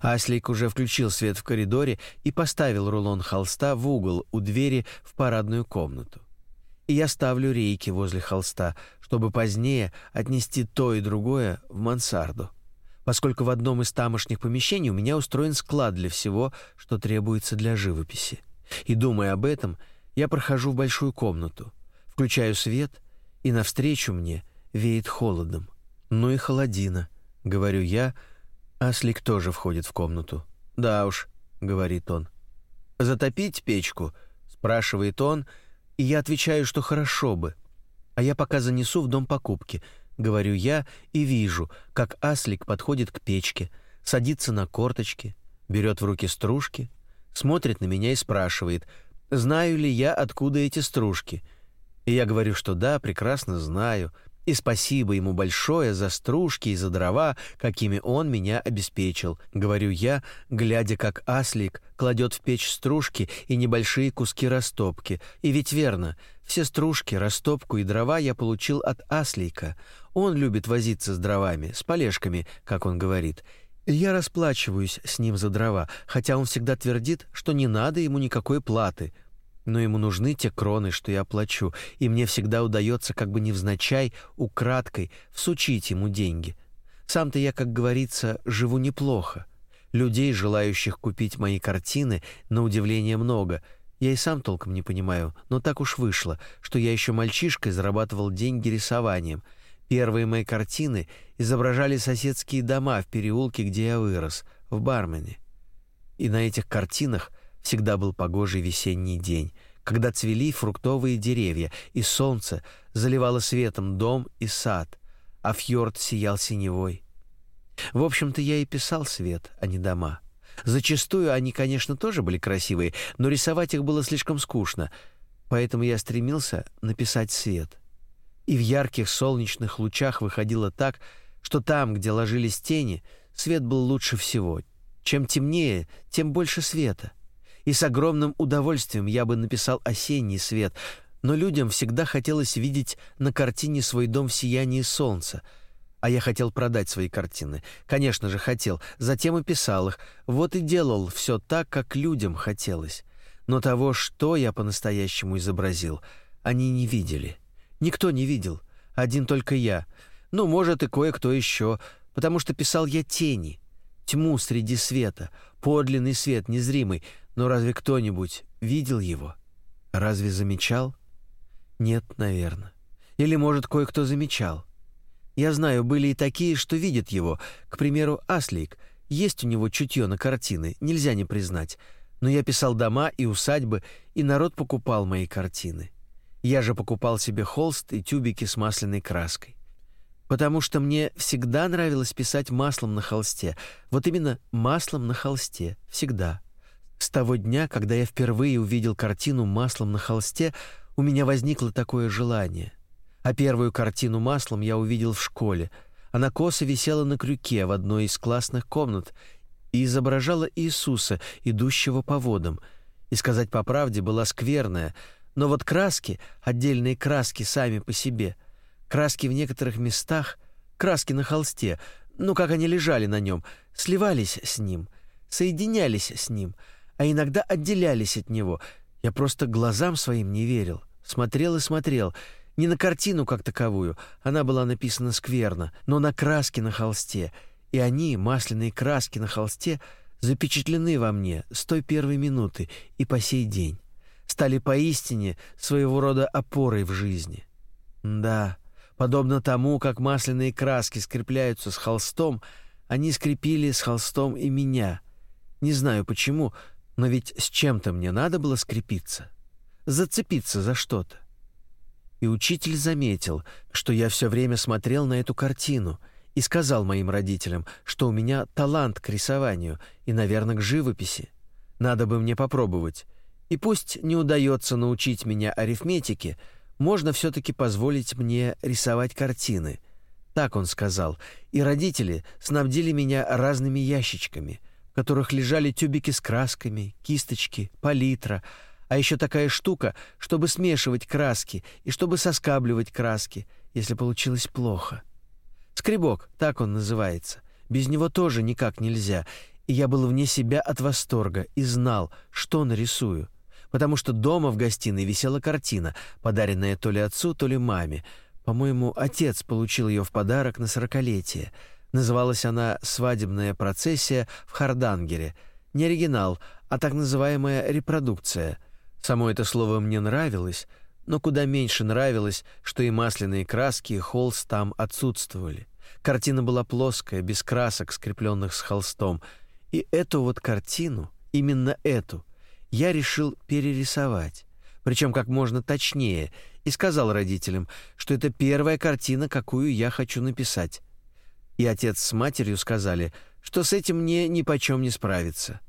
Аслик уже включил свет в коридоре и поставил рулон холста в угол у двери в парадную комнату. И я ставлю рейки возле холста, чтобы позднее отнести то и другое в мансарду, поскольку в одном из тамошних помещений у меня устроен склад для всего, что требуется для живописи. И думая об этом, я прохожу в большую комнату, включаю свет, и навстречу мне веет холодом. Ну и холодина, говорю я, — Аслик тоже входит в комнату. «Да уж», — говорит он. «Затопить печку?» — спрашивает он, и я отвечаю, что хорошо бы. А я пока занесу в дом покупки, говорю я, и вижу, как Аслик подходит к печке, садится на корточки, берет в руки стружки, смотрит на меня и спрашивает, знаю ли я, откуда эти стружки. И я говорю, что да, прекрасно знаю, и спасибо ему большое за стружки и за дрова, какими он меня обеспечил, говорю я, глядя, как Аслик кладет в печь стружки и небольшие куски растопки. И ведь верно, все стружки, растопку и дрова я получил от Аслика. Он любит возиться с дровами, с полежками, как он говорит. И я расплачиваюсь с ним за дрова, хотя он всегда твердит, что не надо ему никакой платы — но ему нужны те кроны, что я плачу, и мне всегда удается как бы невзначай, украдкой, всучить ему деньги. Сам-то я, как говорится, живу неплохо. Людей, желающих купить мои картины, на удивление много. Я и сам толком не понимаю, но так уж вышло, что я еще мальчишкой зарабатывал деньги рисованием. Первые мои картины изображали соседские дома в переулке, где я вырос, в Бармене. И на этих картинах – Всегда был погожий весенний день, когда цвели фруктовые деревья, и солнце заливало светом дом и сад, а фьорд сиял синевой. В общем-то, я и писал свет, а не дома. Зачастую они, конечно, тоже были красивые, но рисовать их было слишком скучно, поэтому я стремился написать свет. И в ярких солнечных лучах выходило так, что там, где ложились тени, свет был лучше всего. Чем темнее, тем больше света — и с огромным удовольствием я бы написал «Осенний свет», но людям всегда хотелось видеть на картине свой дом в сиянии солнца. А я хотел продать свои картины. Конечно же, хотел. Затем и писал их. Вот и делал все так, как людям хотелось. Но того, что я по-настоящему изобразил, они не видели. Никто не видел. Один только я. Ну, может, и кое-кто еще. Потому что писал я тени. Тьму среди света. Подлинный свет, незримый — но разве кто-нибудь видел его? Разве замечал? Нет, наверное. Или, может, кое-кто замечал. Я знаю, были и такие, что видят его. К примеру, Аслик. Есть у него чутье на картины, нельзя не признать. Но я писал дома и усадьбы, и народ покупал мои картины. Я же покупал себе холст и тюбики с масляной краской. Потому что мне всегда нравилось писать маслом на холсте. Вот именно маслом на холсте. Всегда. С того дня, когда я впервые увидел картину маслом на холсте, у меня возникло такое желание. А первую картину маслом я увидел в школе. Она косо висела на крюке в одной из классных комнат и изображала Иисуса, идущего по водам. И сказать по правде, была скверная, но вот краски, отдельные краски сами по себе, краски в некоторых местах, краски на холсте, ну как они лежали на нем, сливались с ним, соединялись с ним — а иногда отделялись от него. Я просто глазам своим не верил. Смотрел и смотрел. Не на картину как таковую, она была написана скверно, но на краски на холсте. И они, масляные краски на холсте, запечатлены во мне с той первой минуты и по сей день. Стали поистине своего рода опорой в жизни. Да, подобно тому, как масляные краски скрепляются с холстом, они скрепили с холстом и меня. Не знаю почему, но ведь с чем-то мне надо было скрепиться, зацепиться за что-то. И учитель заметил, что я все время смотрел на эту картину и сказал моим родителям, что у меня талант к рисованию и, наверное, к живописи. Надо бы мне попробовать. И пусть не удается научить меня арифметике, можно все-таки позволить мне рисовать картины. Так он сказал, и родители снабдили меня разными ящичками — в которых лежали тюбики с красками, кисточки, палитра, а еще такая штука, чтобы смешивать краски и чтобы соскабливать краски, если получилось плохо. Скребок, так он называется. Без него тоже никак нельзя. И я был вне себя от восторга и знал, что нарисую, потому что дома в гостиной висела картина, подаренная то ли отцу, то ли маме. По-моему, отец получил ее в подарок на сорокалетие. Называлась она «Свадебная процессия в Хардангере». Не оригинал, а так называемая репродукция. Само это слово мне нравилось, но куда меньше нравилось, что и масляные краски, и холст там отсутствовали. Картина была плоская, без красок, скрепленных с холстом. И эту вот картину, именно эту, я решил перерисовать, причем как можно точнее, и сказал родителям, что это первая картина, какую я хочу написать. И отец с матерью сказали, что с этим мне ни почем не справиться.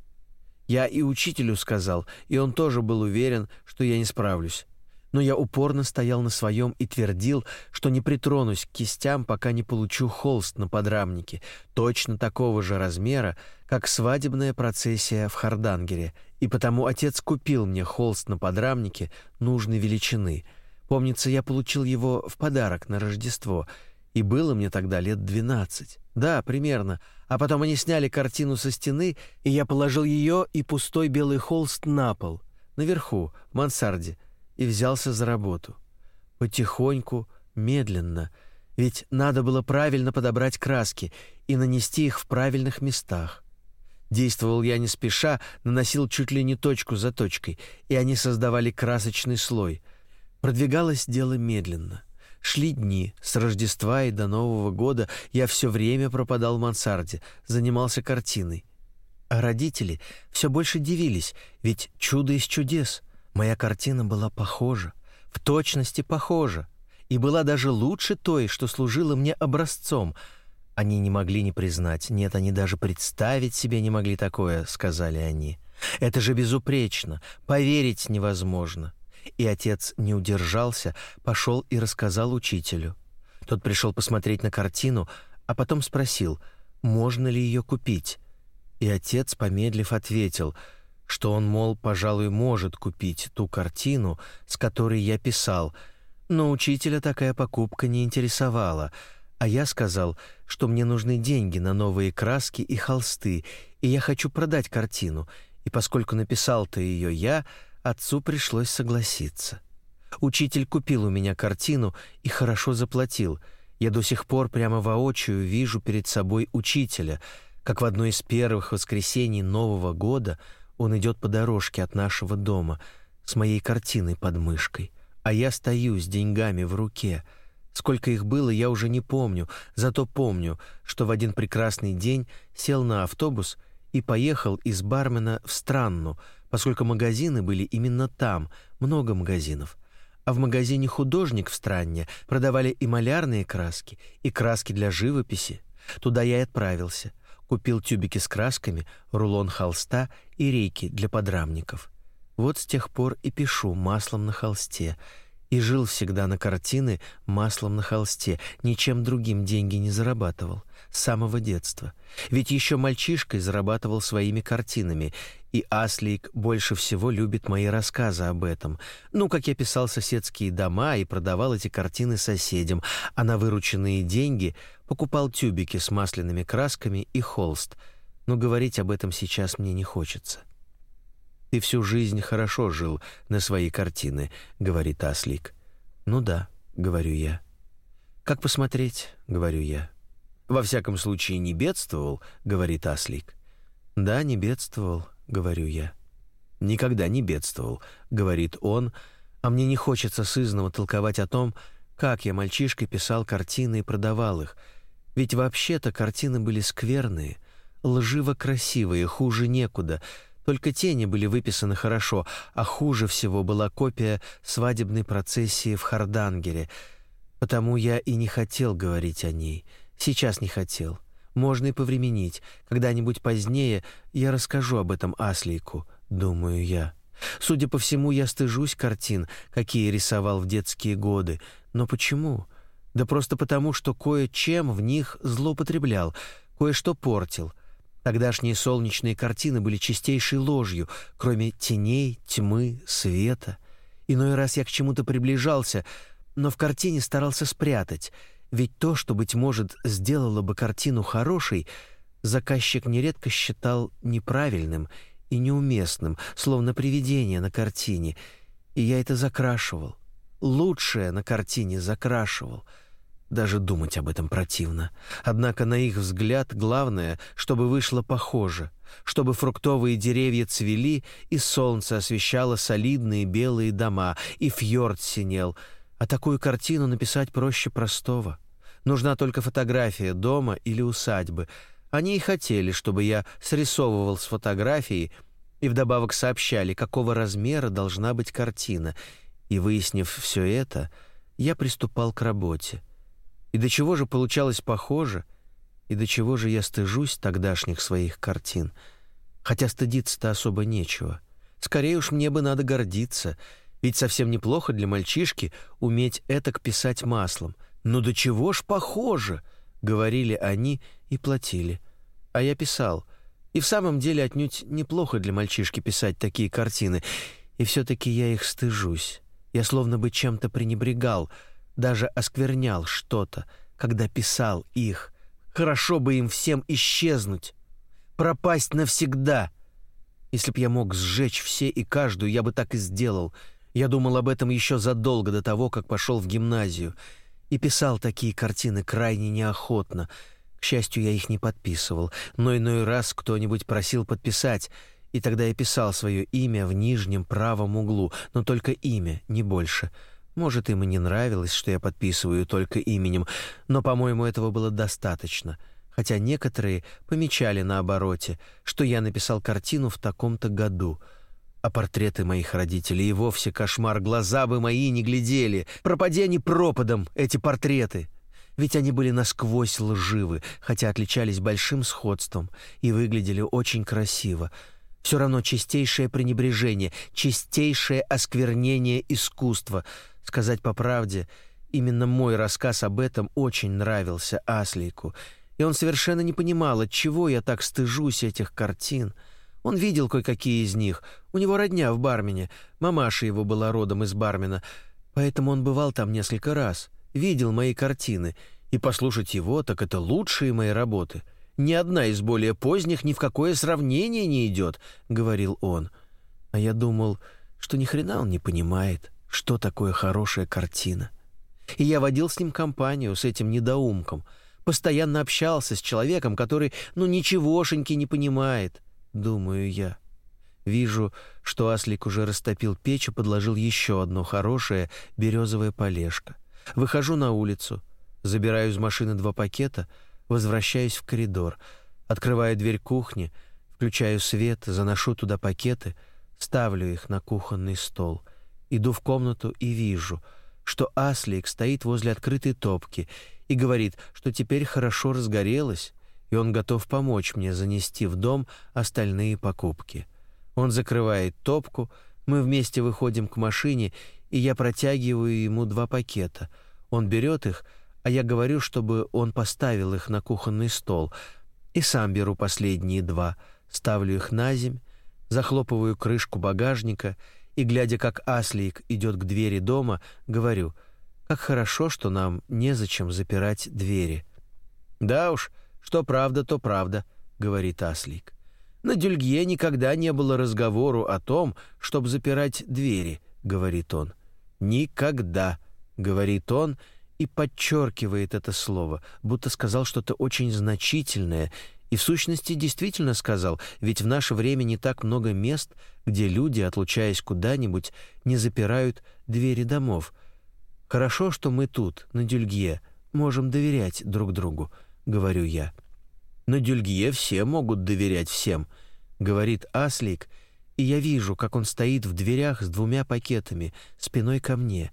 Я и учителю сказал, и он тоже был уверен, что я не справлюсь но я упорно стоял на своем и твердил, что не притронусь к кистям, пока не получу холст на подрамнике, точно такого же размера, как свадебная процессия в Хардангере, и потому отец купил мне холст на подрамнике нужной величины. Помнится, я получил его в подарок на Рождество, и было мне тогда лет двенадцать. Да, примерно. А потом они сняли картину со стены, и я положил ее и пустой белый холст на пол, наверху, в мансарде, и взялся за работу. Потихоньку, медленно, ведь надо было правильно подобрать краски и нанести их в правильных местах. Действовал я не спеша, наносил чуть ли не точку за точкой, и они создавали красочный слой. Продвигалось дело медленно. Шли дни, с Рождества и до Нового года я все время пропадал в мансарде, занимался картиной. А родители все больше дивились, ведь чудо из чудес — Моя картина была похожа, в точности похожа, и была даже лучше той, что служила мне образцом. Они не могли не признать, нет, они даже представить себе не могли такое, сказали они. Это же безупречно, поверить невозможно. И отец не удержался, пошел и рассказал учителю. Тот пришел посмотреть на картину, а потом спросил, можно ли ее купить. И отец, помедлив, ответил — что он, мол, пожалуй, может купить ту картину, с которой я писал, но учителя такая покупка не интересовала, а я сказал, что мне нужны деньги на новые краски и холсты, и я хочу продать картину, и поскольку написал-то ее я, отцу пришлось согласиться. Учитель купил у меня картину и хорошо заплатил. Я до сих пор прямо воочию вижу перед собой учителя, как в одно из первых воскресений Нового года — он идет по дорожке от нашего дома с моей картиной под мышкой, а я стою с деньгами в руке. Сколько их было, я уже не помню, зато помню, что в один прекрасный день сел на автобус и поехал из Бармена в Странну, поскольку магазины были именно там, много магазинов. А в магазине «Художник» в Странне продавали и малярные краски, и краски для живописи. Туда я и отправился — Купил тюбики с красками, рулон холста и рейки для подрамников. Вот с тех пор и пишу маслом на холсте. И жил всегда на картины маслом на холсте, ничем другим деньги не зарабатывал. С самого детства. Ведь еще мальчишкой зарабатывал своими картинами, и Аслик больше всего любит мои рассказы об этом. Ну, как я писал соседские дома и продавал эти картины соседям, а на вырученные деньги покупал тюбики с масляными красками и холст. Но говорить об этом сейчас мне не хочется. «Ты всю жизнь хорошо жил на свои картины», — говорит Аслик. «Ну да», — говорю я. «Как посмотреть?» — говорю я. «Во всяком случае, не бедствовал», — говорит Аслик. «Да, не бедствовал», — говорю я. «Никогда не бедствовал», — говорит он, а мне не хочется сызново толковать о том, как я мальчишкой писал картины и продавал их. Ведь вообще-то картины были скверные, лживо красивые, хуже некуда. Только тени были выписаны хорошо, а хуже всего была копия свадебной процессии в Хардангере. Потому я и не хотел говорить о ней. Сейчас не хотел. Можно и повременить. Когда-нибудь позднее я расскажу об этом Аслейку, думаю я. Судя по всему, я стыжусь картин, какие рисовал в детские годы. Но почему? Да просто потому, что кое-чем в них злоупотреблял, кое-что портил. Тогдашние солнечные картины были чистейшей ложью, кроме теней, тьмы, света. Иной раз я к чему-то приближался, но в картине старался спрятать — ведь то, что, быть может, сделало бы картину хорошей, заказчик нередко считал неправильным и неуместным, словно привидение на картине, и я это закрашивал. Лучшее на картине закрашивал. Даже думать об этом противно. Однако, на их взгляд, главное, чтобы вышло похоже, чтобы фруктовые деревья цвели, и солнце освещало солидные белые дома, и фьорд синел. А такую картину написать проще простого. Нужна только фотография дома или усадьбы. Они и хотели, чтобы я срисовывал с фотографией и вдобавок сообщали, какого размера должна быть картина. И выяснив все это, я приступал к работе. И до чего же получалось похоже, и до чего же я стыжусь тогдашних своих картин. Хотя стыдиться-то особо нечего. Скорее уж мне бы надо гордиться, ведь совсем неплохо для мальчишки уметь этак писать маслом — «Ну до чего ж похоже!» — говорили они и платили. А я писал. И в самом деле отнюдь неплохо для мальчишки писать такие картины. И все-таки я их стыжусь. Я словно бы чем-то пренебрегал, даже осквернял что-то, когда писал их. Хорошо бы им всем исчезнуть, пропасть навсегда. Если б я мог сжечь все и каждую, я бы так и сделал. Я думал об этом еще задолго до того, как пошел в гимназию — и писал такие картины крайне неохотно. К счастью, я их не подписывал, но иной раз кто-нибудь просил подписать, и тогда я писал свое имя в нижнем правом углу, но только имя, не больше. Может, им и не нравилось, что я подписываю только именем, но, по-моему, этого было достаточно, хотя некоторые помечали на обороте, что я написал картину в таком-то году — а портреты моих родителей и вовсе кошмар, глаза бы мои не глядели. Пропади они пропадом, эти портреты. Ведь они были насквозь лживы, хотя отличались большим сходством и выглядели очень красиво. Все равно чистейшее пренебрежение, чистейшее осквернение искусства. Сказать по правде, именно мой рассказ об этом очень нравился Аслейку, и он совершенно не понимал, от чего я так стыжусь этих картин — он видел кое-какие из них. У него родня в Бармене. Мамаша его была родом из Бармена. Поэтому он бывал там несколько раз. Видел мои картины. И послушать его, так это лучшие мои работы. Ни одна из более поздних ни в какое сравнение не идет, — говорил он. А я думал, что ни хрена он не понимает, что такое хорошая картина. И я водил с ним компанию, с этим недоумком. Постоянно общался с человеком, который, ну, ничегошеньки не понимает думаю я. Вижу, что Аслик уже растопил печь и подложил еще одно хорошее березовое полежко. Выхожу на улицу, забираю из машины два пакета, возвращаюсь в коридор, открываю дверь кухни, включаю свет, заношу туда пакеты, ставлю их на кухонный стол, иду в комнату и вижу, что Аслик стоит возле открытой топки и говорит, что теперь хорошо разгорелось, и он готов помочь мне занести в дом остальные покупки. Он закрывает топку, мы вместе выходим к машине, и я протягиваю ему два пакета. Он берет их, а я говорю, чтобы он поставил их на кухонный стол, и сам беру последние два, ставлю их на земь, захлопываю крышку багажника и, глядя, как Аслик идет к двери дома, говорю, как хорошо, что нам незачем запирать двери. Да уж, «Что правда, то правда», — говорит Аслик. «На Дюльгье никогда не было разговору о том, чтобы запирать двери», — говорит он. «Никогда», — говорит он и подчеркивает это слово, будто сказал что-то очень значительное, и в сущности действительно сказал, ведь в наше время не так много мест, где люди, отлучаясь куда-нибудь, не запирают двери домов. Хорошо, что мы тут, на Дюльгье, можем доверять друг другу. — говорю я. «На Дюльгье все могут доверять всем», — говорит Аслик, и я вижу, как он стоит в дверях с двумя пакетами, спиной ко мне,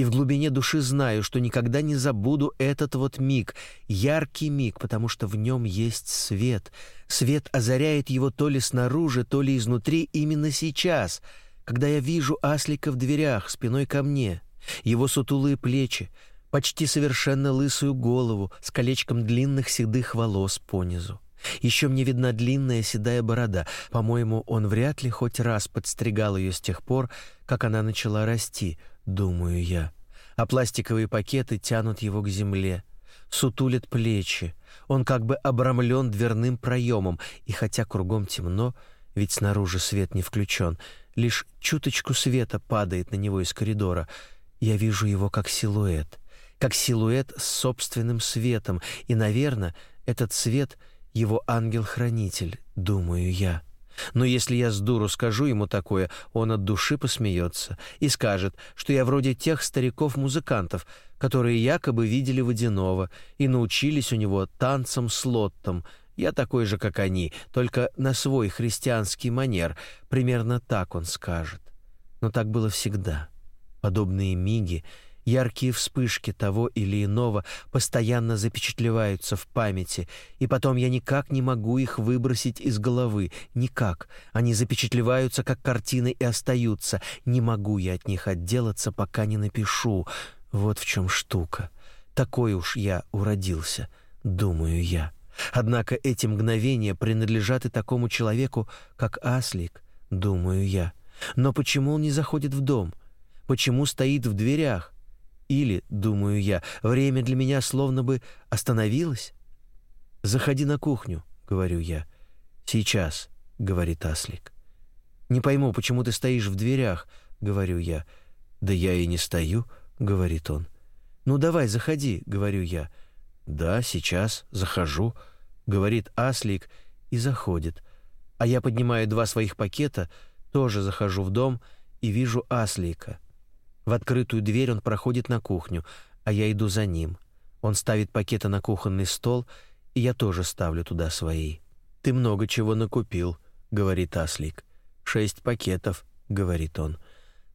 и в глубине души знаю, что никогда не забуду этот вот миг, яркий миг, потому что в нем есть свет. Свет озаряет его то ли снаружи, то ли изнутри именно сейчас, когда я вижу Аслика в дверях, спиной ко мне, его сутулые плечи, почти совершенно лысую голову с колечком длинных седых волос понизу. Еще мне видна длинная седая борода. По-моему, он вряд ли хоть раз подстригал ее с тех пор, как она начала расти, думаю я. А пластиковые пакеты тянут его к земле, сутулят плечи. Он как бы обрамлен дверным проемом, и хотя кругом темно, ведь снаружи свет не включен, лишь чуточку света падает на него из коридора, я вижу его как силуэт, как силуэт с собственным светом, и, наверное, этот свет — его ангел-хранитель, думаю я. Но если я с дуру скажу ему такое, он от души посмеется и скажет, что я вроде тех стариков-музыкантов, которые якобы видели водяного и научились у него танцам с лоттом. Я такой же, как они, только на свой христианский манер. Примерно так он скажет. Но так было всегда. Подобные миги — Яркие вспышки того или иного постоянно запечатлеваются в памяти, и потом я никак не могу их выбросить из головы. Никак. Они запечатлеваются как картины и остаются. Не могу я от них отделаться, пока не напишу. Вот в чем штука. Такой уж я уродился, думаю я. Однако эти мгновения принадлежат и такому человеку, как Аслик, думаю я. Но почему он не заходит в дом? Почему стоит в дверях? Или, думаю я, время для меня словно бы остановилось? «Заходи на кухню», — говорю я. «Сейчас», — говорит Аслик. «Не пойму, почему ты стоишь в дверях», — говорю я. «Да я и не стою», — говорит он. «Ну давай, заходи», — говорю я. «Да, сейчас, захожу», — говорит Аслик и заходит. А я поднимаю два своих пакета, тоже захожу в дом и вижу Аслика — в открытую дверь он проходит на кухню, а я иду за ним. Он ставит пакеты на кухонный стол, и я тоже ставлю туда свои. «Ты много чего накупил», — говорит Аслик. «Шесть пакетов», — говорит он.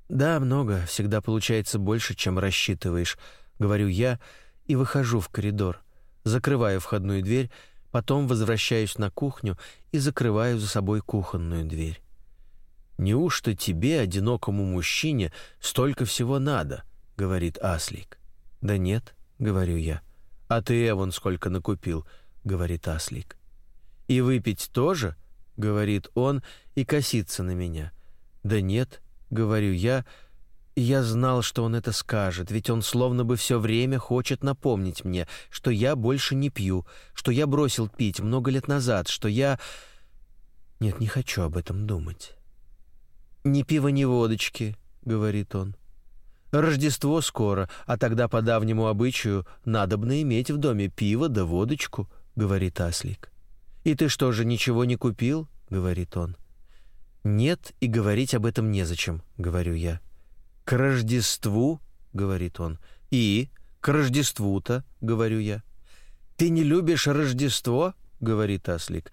«Да, много. Всегда получается больше, чем рассчитываешь», — говорю я и выхожу в коридор. Закрываю входную дверь, потом возвращаюсь на кухню и закрываю за собой кухонную дверь. «Неужто тебе, одинокому мужчине, столько всего надо?» — говорит Аслик. «Да нет», — говорю я. «А ты, Эван, сколько накупил?» — говорит Аслик. «И выпить тоже?» — говорит он и косится на меня. «Да нет», — говорю я, я знал, что он это скажет, ведь он словно бы все время хочет напомнить мне, что я больше не пью, что я бросил пить много лет назад, что я... Нет, не хочу об этом думать. «Ни пива, ни водочки», — говорит он. «Рождество скоро, а тогда по давнему обычаю надобно иметь в доме пиво да водочку», — говорит Аслик. «И ты что же, ничего не купил?» — говорит он. «Нет, и говорить об этом незачем», — говорю я. «К Рождеству?» — говорит он. «И? К Рождеству-то?» — говорю я. «Ты не любишь Рождество?» — говорит Аслик.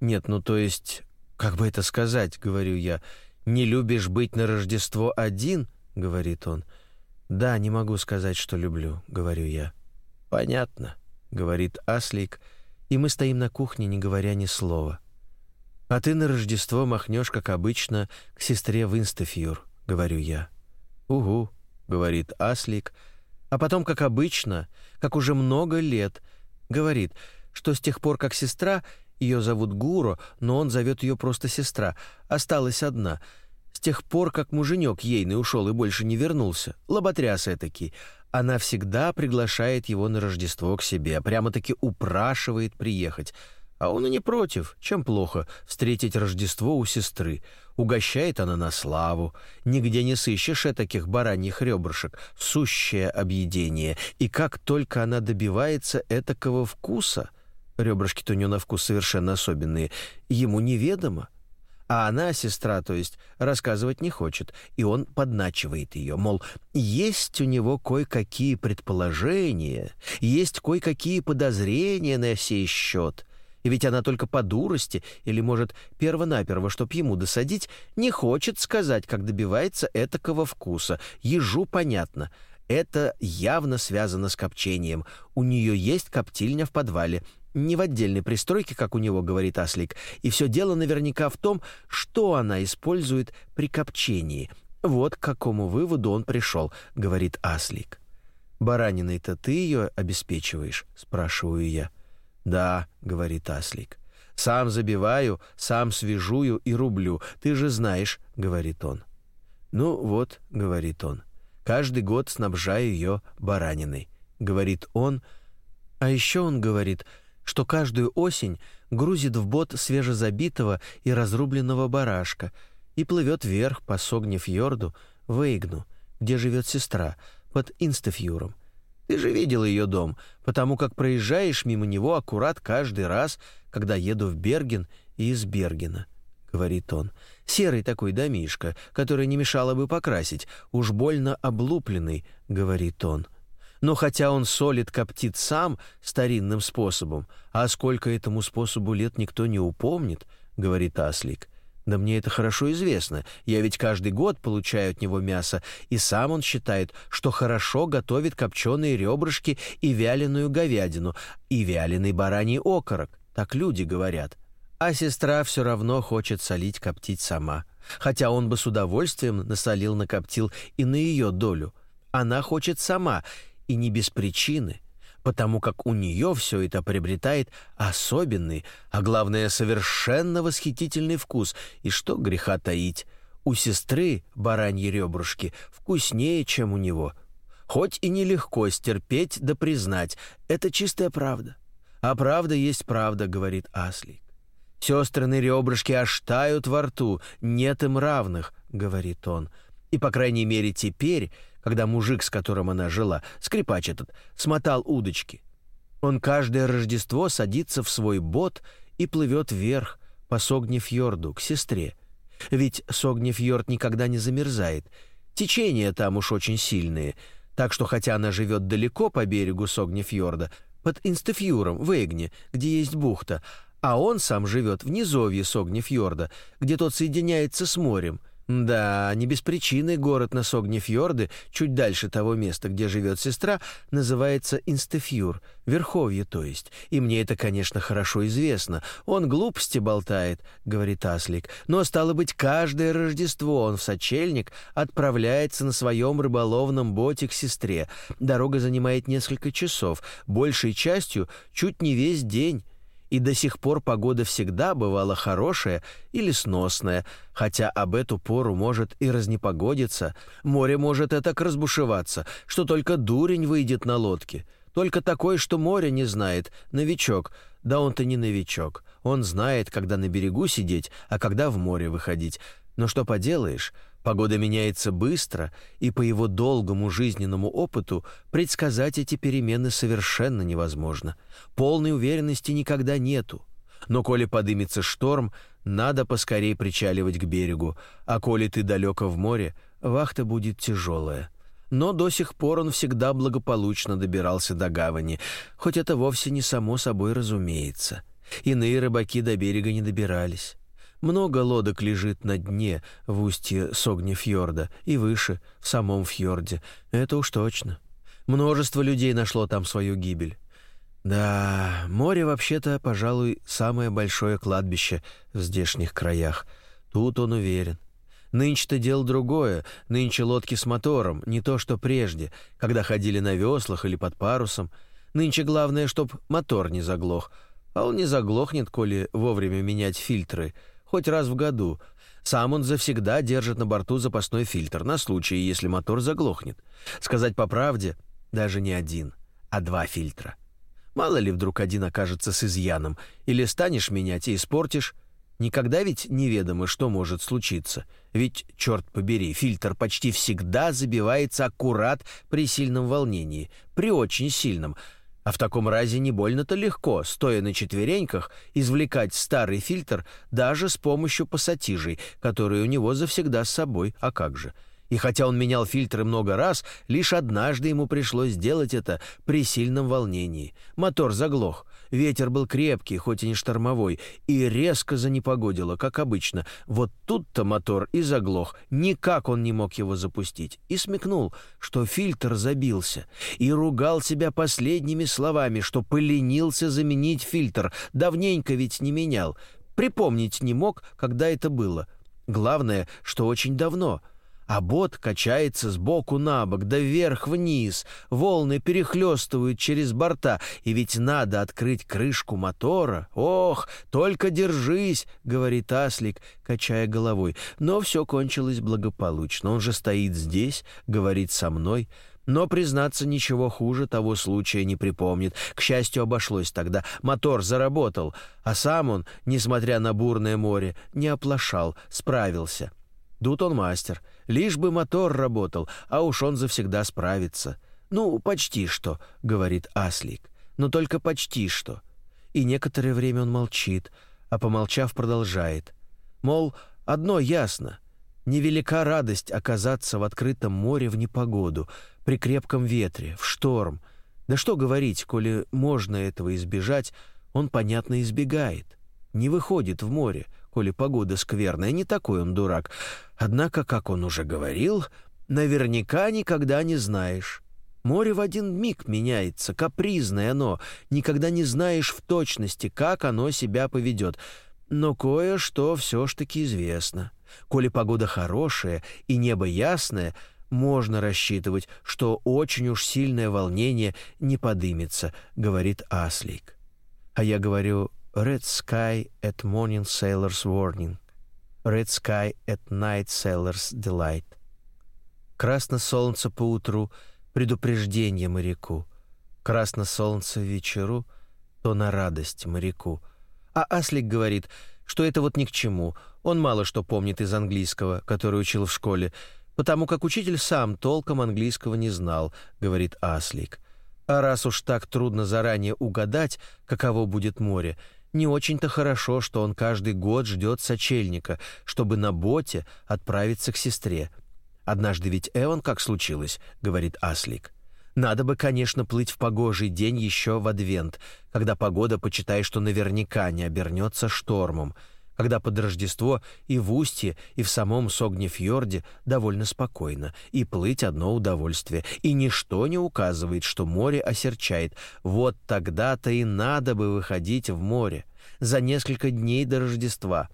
«Нет, ну то есть, как бы это сказать?» — говорю я. «Не любишь быть на Рождество один?» — говорит он. «Да, не могу сказать, что люблю», — говорю я. «Понятно», — говорит Аслик, и мы стоим на кухне, не говоря ни слова. «А ты на Рождество махнешь, как обычно, к сестре Винстефьюр», — говорю я. «Угу», — говорит Аслик, а потом, как обычно, как уже много лет, говорит, что с тех пор, как сестра ее зовут Гуро, но он зовет ее просто сестра. Осталась одна. С тех пор, как муженек ейный ушел и больше не вернулся, лоботряс этакий, она всегда приглашает его на Рождество к себе, прямо-таки упрашивает приехать. А он и не против. Чем плохо встретить Рождество у сестры? Угощает она на славу. Нигде не сыщешь таких бараньих ребрышек. Сущее объедение. И как только она добивается этакого вкуса — ребрышки-то у нее на вкус совершенно особенные, ему неведомо. А она, сестра, то есть, рассказывать не хочет, и он подначивает ее, мол, есть у него кое-какие предположения, есть кое-какие подозрения на сей счет, и ведь она только по дурости, или, может, перво-наперво, чтоб ему досадить, не хочет сказать, как добивается этакого вкуса. Ежу понятно. Это явно связано с копчением. У нее есть коптильня в подвале, не в отдельной пристройке, как у него говорит Аслик, и все дело наверняка в том, что она использует при копчении. Вот к какому выводу он пришел, говорит Аслик. «Бараниной-то ты ее обеспечиваешь?» — спрашиваю я. «Да», — говорит Аслик. «Сам забиваю, сам свяжую и рублю. Ты же знаешь», — говорит он. «Ну вот», — говорит он, — «каждый год снабжаю ее бараниной», — говорит он. А еще он говорит, что каждую осень грузит в бот свежезабитого и разрубленного барашка и плывет вверх по Согнефьорду в Эйгну, где живет сестра, под Инстефьюром. Ты же видел ее дом, потому как проезжаешь мимо него аккурат каждый раз, когда еду в Берген и из Бергена, — говорит он. Серый такой домишка, который не мешало бы покрасить, уж больно облупленный, — говорит он. Но хотя он солит коптит сам старинным способом, а сколько этому способу лет никто не упомнит, — говорит Аслик, — да мне это хорошо известно. Я ведь каждый год получаю от него мясо, и сам он считает, что хорошо готовит копченые ребрышки и вяленую говядину, и вяленый бараний окорок. Так люди говорят. А сестра все равно хочет солить коптить сама. Хотя он бы с удовольствием насолил накоптил и на ее долю. Она хочет сама, и не без причины — потому как у нее все это приобретает особенный, а главное, совершенно восхитительный вкус. И что греха таить, у сестры бараньи ребрышки вкуснее, чем у него. Хоть и нелегко стерпеть да признать, это чистая правда. А правда есть правда, говорит Аслик. Сестрины ребрышки аж во рту, нет им равных, говорит он. И, по крайней мере, теперь, когда мужик, с которым она жила, скрипач этот, смотал удочки. Он каждое Рождество садится в свой бот и плывет вверх по Согнефьорду к сестре. Ведь Согнефьорд никогда не замерзает. Течения там уж очень сильные, так что хотя она живет далеко по берегу Согнефьорда, под Инстефьюром, в Эгне, где есть бухта, а он сам живет в низовье Согнефьорда, где тот соединяется с морем, да, не без причины город на Согнефьорде, чуть дальше того места, где живет сестра, называется Инстефьюр, Верховье, то есть. И мне это, конечно, хорошо известно. Он глупости болтает, говорит Аслик, но, стало быть, каждое Рождество он в сочельник отправляется на своем рыболовном боте к сестре. Дорога занимает несколько часов, большей частью чуть не весь день и до сих пор погода всегда бывала хорошая или сносная, хотя об эту пору может и разнепогодиться, море может и так разбушеваться, что только дурень выйдет на лодке, только такой, что море не знает, новичок, да он-то не новичок, он знает, когда на берегу сидеть, а когда в море выходить, но что поделаешь, Погода меняется быстро, и по его долгому жизненному опыту предсказать эти перемены совершенно невозможно. Полной уверенности никогда нету. Но коли подымется шторм, надо поскорей причаливать к берегу, а коли ты далеко в море, вахта будет тяжелая. Но до сих пор он всегда благополучно добирался до гавани, хоть это вовсе не само собой разумеется. Иные рыбаки до берега не добирались. Много лодок лежит на дне в устье Согнефьорда и выше, в самом фьорде. Это уж точно. Множество людей нашло там свою гибель. Да, море вообще-то, пожалуй, самое большое кладбище в здешних краях. Тут он уверен. Нынче-то дело другое. Нынче лодки с мотором, не то что прежде, когда ходили на веслах или под парусом. Нынче главное, чтоб мотор не заглох. А он не заглохнет, коли вовремя менять фильтры — хоть раз в году. Сам он завсегда держит на борту запасной фильтр на случай, если мотор заглохнет. Сказать по правде, даже не один, а два фильтра. Мало ли вдруг один окажется с изъяном, или станешь менять и испортишь. Никогда ведь неведомо, что может случиться. Ведь, черт побери, фильтр почти всегда забивается аккурат при сильном волнении, при очень сильном – а в таком разе не больно-то легко, стоя на четвереньках, извлекать старый фильтр даже с помощью пассатижей, которые у него завсегда с собой, а как же. И хотя он менял фильтры много раз, лишь однажды ему пришлось сделать это при сильном волнении. Мотор заглох, Ветер был крепкий, хоть и не штормовой, и резко занепогодило, как обычно. Вот тут-то мотор и заглох, никак он не мог его запустить. И смекнул, что фильтр забился, и ругал себя последними словами, что поленился заменить фильтр, давненько ведь не менял. Припомнить не мог, когда это было. Главное, что очень давно — а бот качается сбоку на бок, да вверх-вниз, волны перехлестывают через борта, и ведь надо открыть крышку мотора. Ох, только держись, говорит Аслик, качая головой. Но все кончилось благополучно. Он же стоит здесь, говорит со мной. Но, признаться, ничего хуже того случая не припомнит. К счастью, обошлось тогда. Мотор заработал, а сам он, несмотря на бурное море, не оплошал, справился. Тут он мастер. Лишь бы мотор работал, а уж он завсегда справится. «Ну, почти что», — говорит Аслик. «Но только почти что». И некоторое время он молчит, а помолчав, продолжает. Мол, одно ясно. Невелика радость оказаться в открытом море в непогоду — при крепком ветре, в шторм. Да что говорить, коли можно этого избежать, он, понятно, избегает. Не выходит в море, коли погода скверная, не такой он дурак. Однако, как он уже говорил, наверняка никогда не знаешь. Море в один миг меняется, капризное оно, никогда не знаешь в точности, как оно себя поведет. Но кое-что все ж таки известно. Коли погода хорошая и небо ясное — можно рассчитывать, что очень уж сильное волнение не подымется, говорит Аслик. А я говорю Red sky at morning sailor's warning. Red sky at night sailor's delight. Красно солнце по утру предупреждение моряку. Красно солнце вечеру то на радость моряку. А Аслик говорит, что это вот ни к чему. Он мало что помнит из английского, который учил в школе, потому как учитель сам толком английского не знал, говорит Аслик. А раз уж так трудно заранее угадать, каково будет море, не очень-то хорошо, что он каждый год ждет сочельника, чтобы на боте отправиться к сестре. Однажды ведь Эван как случилось, говорит Аслик. Надо бы, конечно, плыть в погожий день еще в адвент, когда погода, почитай, что наверняка не обернется штормом когда под Рождество и в Устье, и в самом Согнефьорде довольно спокойно, и плыть одно удовольствие, и ничто не указывает, что море осерчает. Вот тогда-то и надо бы выходить в море за несколько дней до Рождества.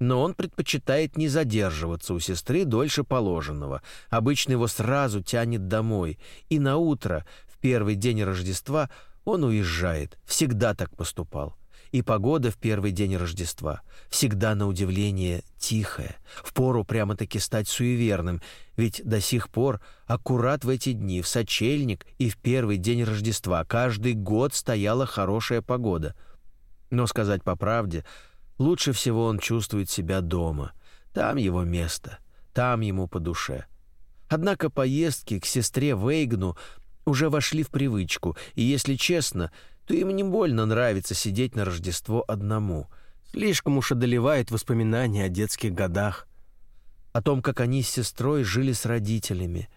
Но он предпочитает не задерживаться у сестры дольше положенного. Обычно его сразу тянет домой, и на утро, в первый день Рождества, он уезжает. Всегда так поступал и погода в первый день Рождества всегда на удивление тихая, впору прямо-таки стать суеверным, ведь до сих пор аккурат в эти дни, в сочельник и в первый день Рождества каждый год стояла хорошая погода. Но сказать по правде, лучше всего он чувствует себя дома. Там его место, там ему по душе. Однако поездки к сестре Вейгну уже вошли в привычку, и, если честно, то им не больно нравится сидеть на Рождество одному. Слишком уж одолевает воспоминания о детских годах, о том, как они с сестрой жили с родителями,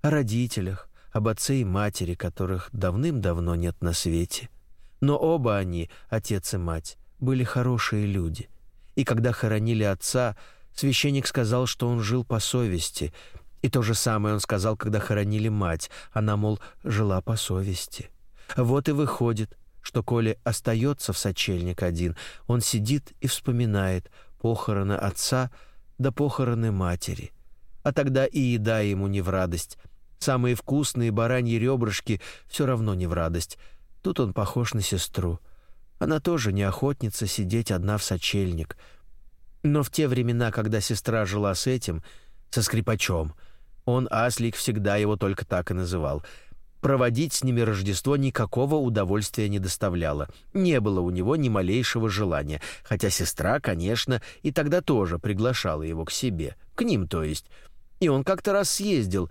о родителях, об отце и матери, которых давным-давно нет на свете. Но оба они, отец и мать, были хорошие люди. И когда хоронили отца, священник сказал, что он жил по совести, и то же самое он сказал, когда хоронили мать. Она, мол, жила по совести. Вот и выходит, что Коля остается в сочельник один, он сидит и вспоминает похороны отца да похороны матери. А тогда и еда ему не в радость. Самые вкусные бараньи ребрышки все равно не в радость. Тут он похож на сестру. Она тоже не охотница сидеть одна в сочельник. Но в те времена, когда сестра жила с этим, со скрипачом, он, Аслик, всегда его только так и называл — Проводить с ними Рождество никакого удовольствия не доставляло. Не было у него ни малейшего желания, хотя сестра, конечно, и тогда тоже приглашала его к себе, к ним, то есть. И он как-то раз съездил,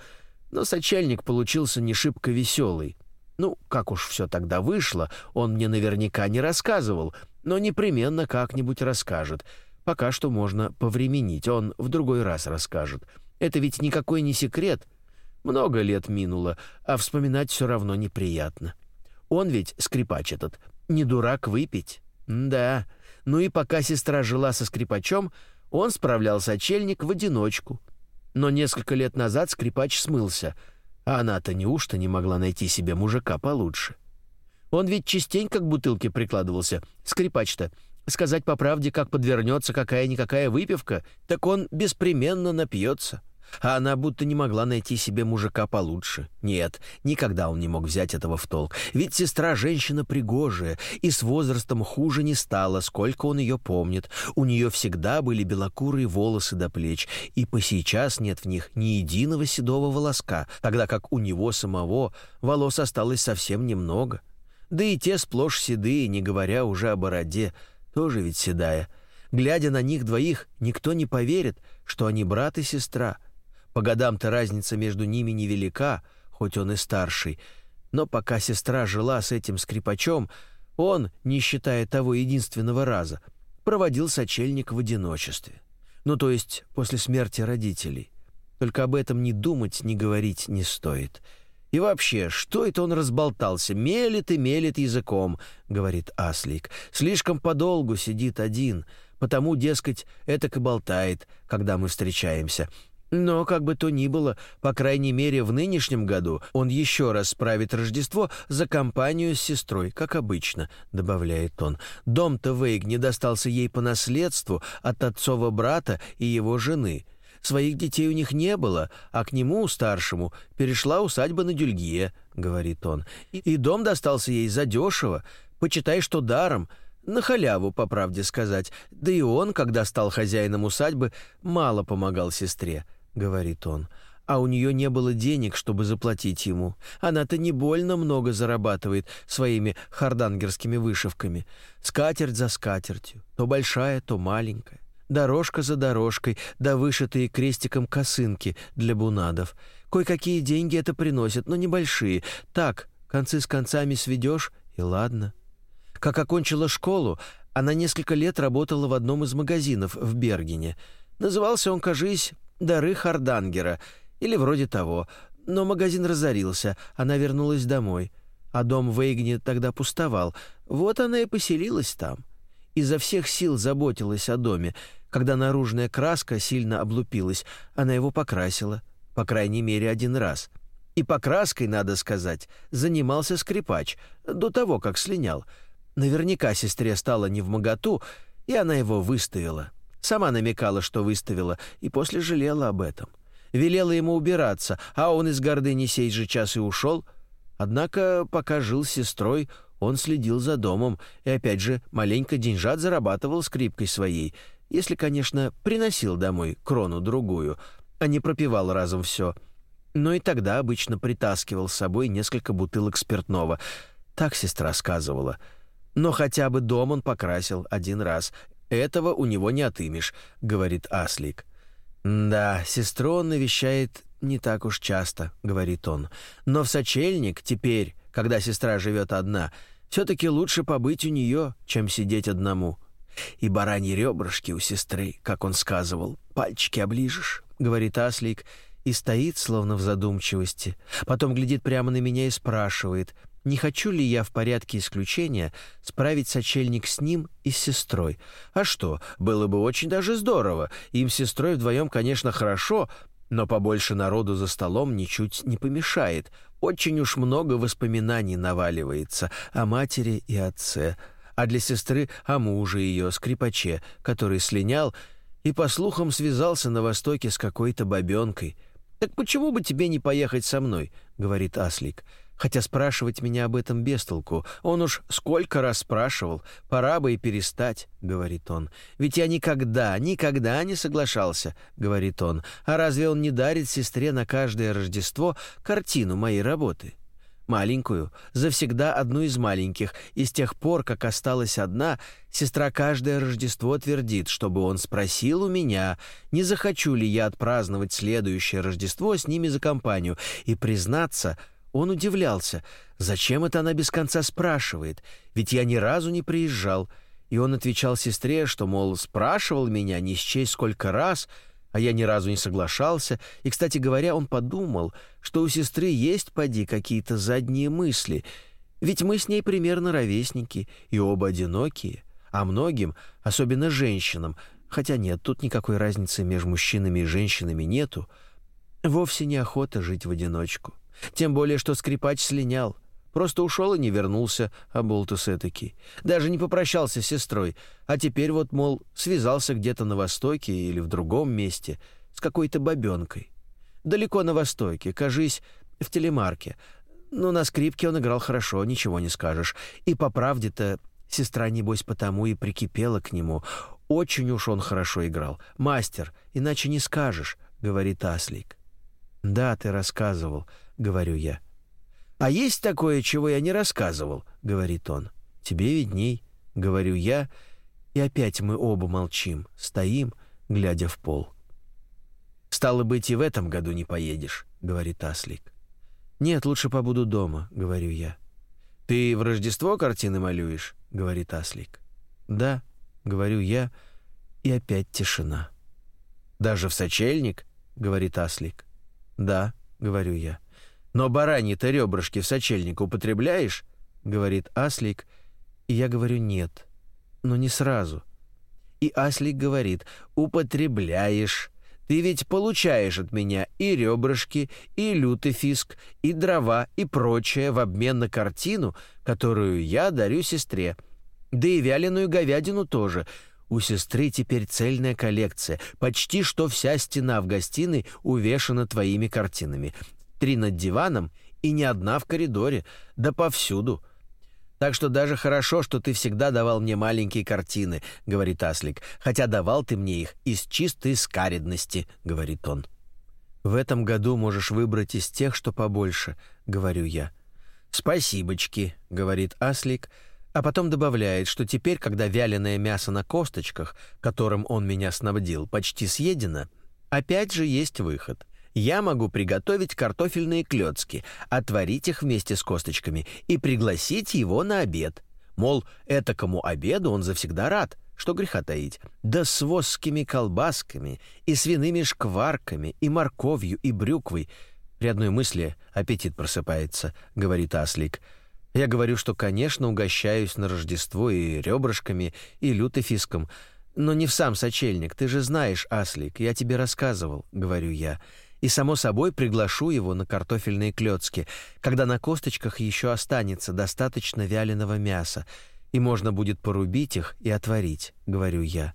но сочельник получился не шибко веселый. Ну, как уж все тогда вышло, он мне наверняка не рассказывал, но непременно как-нибудь расскажет. Пока что можно повременить, он в другой раз расскажет. Это ведь никакой не секрет — много лет минуло, а вспоминать все равно неприятно. Он ведь, скрипач этот, не дурак выпить. да. Ну и пока сестра жила со скрипачом, он справлял сочельник в одиночку. Но несколько лет назад скрипач смылся, а она-то неужто не могла найти себе мужика получше? Он ведь частенько к бутылке прикладывался, скрипач-то. Сказать по правде, как подвернется какая-никакая выпивка, так он беспременно напьется А она будто не могла найти себе мужика получше. Нет, никогда он не мог взять этого в толк. Ведь сестра женщина пригожая, и с возрастом хуже не стала, сколько он ее помнит. У нее всегда были белокурые волосы до плеч, и по сейчас нет в них ни единого седого волоска, тогда как у него самого волос осталось совсем немного. Да и те сплошь седые, не говоря уже о бороде, тоже ведь седая. Глядя на них двоих, никто не поверит, что они брат и сестра — по годам-то разница между ними невелика, хоть он и старший. Но пока сестра жила с этим скрипачом, он, не считая того единственного раза, проводил сочельник в одиночестве. Ну, то есть после смерти родителей. Только об этом ни думать, ни говорить не стоит. И вообще, что это он разболтался? Мелет и мелет языком, говорит Аслик. Слишком подолгу сидит один, потому, дескать, это и болтает, когда мы встречаемся. Но, как бы то ни было, по крайней мере, в нынешнем году он еще раз справит Рождество за компанию с сестрой, как обычно, добавляет он. Дом-то не достался ей по наследству от отцова брата и его жены. Своих детей у них не было, а к нему, старшему, перешла усадьба на Дюльгье, говорит он. И дом достался ей задешево, почитай, что даром, на халяву, по правде сказать. Да и он, когда стал хозяином усадьбы, мало помогал сестре говорит он, а у нее не было денег, чтобы заплатить ему. Она-то не больно много зарабатывает своими хардангерскими вышивками. Скатерть за скатертью, то большая, то маленькая. Дорожка за дорожкой, да вышитые крестиком косынки для бунадов. Кое-какие деньги это приносят, но небольшие. Так, концы с концами сведешь, и ладно. Как окончила школу, она несколько лет работала в одном из магазинов в Бергене. Назывался он, кажись, дары Хардангера или вроде того. Но магазин разорился, она вернулась домой. А дом в Эйгне тогда пустовал. Вот она и поселилась там. Изо всех сил заботилась о доме. Когда наружная краска сильно облупилась, она его покрасила. По крайней мере, один раз. И покраской, надо сказать, занимался скрипач, до того, как слинял. Наверняка сестре стало не в моготу, и она его выставила. Сама намекала, что выставила, и после жалела об этом. Велела ему убираться, а он из гордыни сей же час и ушел. Однако, пока жил с сестрой, он следил за домом и, опять же, маленько деньжат зарабатывал скрипкой своей, если, конечно, приносил домой крону-другую, а не пропивал разом все. Но и тогда обычно притаскивал с собой несколько бутылок спиртного. Так сестра сказывала. Но хотя бы дом он покрасил один раз, этого у него не отымешь», — говорит Аслик. «Да, сестру он навещает не так уж часто», — говорит он. «Но в сочельник теперь, когда сестра живет одна, все-таки лучше побыть у нее, чем сидеть одному. И бараньи ребрышки у сестры, как он сказывал, пальчики оближешь», — говорит Аслик, и стоит, словно в задумчивости. Потом глядит прямо на меня и спрашивает, не хочу ли я в порядке исключения справить сочельник с ним и с сестрой. А что, было бы очень даже здорово. Им с сестрой вдвоем, конечно, хорошо, но побольше народу за столом ничуть не помешает. Очень уж много воспоминаний наваливается о матери и отце, а для сестры о муже ее, скрипаче, который слинял и, по слухам, связался на Востоке с какой-то бабенкой. «Так почему бы тебе не поехать со мной?» — говорит Аслик. — Хотя спрашивать меня об этом без толку. Он уж сколько раз спрашивал. Пора бы и перестать, говорит он. Ведь я никогда, никогда не соглашался, говорит он. А разве он не дарит сестре на каждое Рождество картину моей работы? Маленькую, завсегда одну из маленьких, и с тех пор, как осталась одна, сестра каждое Рождество твердит, чтобы он спросил у меня, не захочу ли я отпраздновать следующее Рождество с ними за компанию, и признаться — он удивлялся, зачем это она без конца спрашивает, ведь я ни разу не приезжал. И он отвечал сестре, что, мол, спрашивал меня не счесть сколько раз, а я ни разу не соглашался. И, кстати говоря, он подумал, что у сестры есть, поди, какие-то задние мысли, ведь мы с ней примерно ровесники и оба одинокие, а многим, особенно женщинам, хотя нет, тут никакой разницы между мужчинами и женщинами нету, вовсе неохота жить в одиночку. Тем более, что скрипач слинял. Просто ушел и не вернулся, а болтус этакий. Даже не попрощался с сестрой. А теперь вот, мол, связался где-то на Востоке или в другом месте с какой-то бабенкой. далеко на востоке, кажись, в телемарке. Но на скрипке он играл хорошо, ничего не скажешь. И по правде-то сестра, небось, потому и прикипела к нему. Очень уж он хорошо играл. Мастер, иначе не скажешь, — говорит Аслик. «Да, ты рассказывал», — говорю я. «А есть такое, чего я не рассказывал?» — говорит он. «Тебе видней», — говорю я, и опять мы оба молчим, стоим, глядя в пол. «Стало быть, и в этом году не поедешь», — говорит Аслик. «Нет, лучше побуду дома», — говорю я. «Ты в Рождество картины малюешь?» — говорит Аслик. «Да», — говорю я, и опять тишина. «Даже в сочельник?» — говорит Аслик. «Да», — говорю я. «Но бараньи-то ребрышки в сочельник употребляешь?» — говорит Аслик, и я говорю «нет», но не сразу. И Аслик говорит «употребляешь». Ты ведь получаешь от меня и ребрышки, и лютый фиск, и дрова, и прочее в обмен на картину, которую я дарю сестре. Да и вяленую говядину тоже. У сестры теперь цельная коллекция. Почти что вся стена в гостиной увешана твоими картинами. Три над диваном и ни одна в коридоре, да повсюду. Так что даже хорошо, что ты всегда давал мне маленькие картины, говорит Аслик, хотя давал ты мне их из чистой скаредности, говорит он. В этом году можешь выбрать из тех, что побольше, говорю я. Спасибочки, говорит Аслик, а потом добавляет, что теперь, когда вяленое мясо на косточках, которым он меня снабдил, почти съедено, опять же есть выход — я могу приготовить картофельные клёцки, отварить их вместе с косточками и пригласить его на обед. Мол, этакому обеду он завсегда рад, что греха таить. Да с восскими колбасками и свиными шкварками и морковью и брюквой. При одной мысли аппетит просыпается, говорит Аслик. Я говорю, что, конечно, угощаюсь на Рождество и ребрышками, и лютофиском, но не в сам сочельник, ты же знаешь, Аслик, я тебе рассказывал, говорю я и, само собой, приглашу его на картофельные клёцки, когда на косточках еще останется достаточно вяленого мяса, и можно будет порубить их и отварить, говорю я.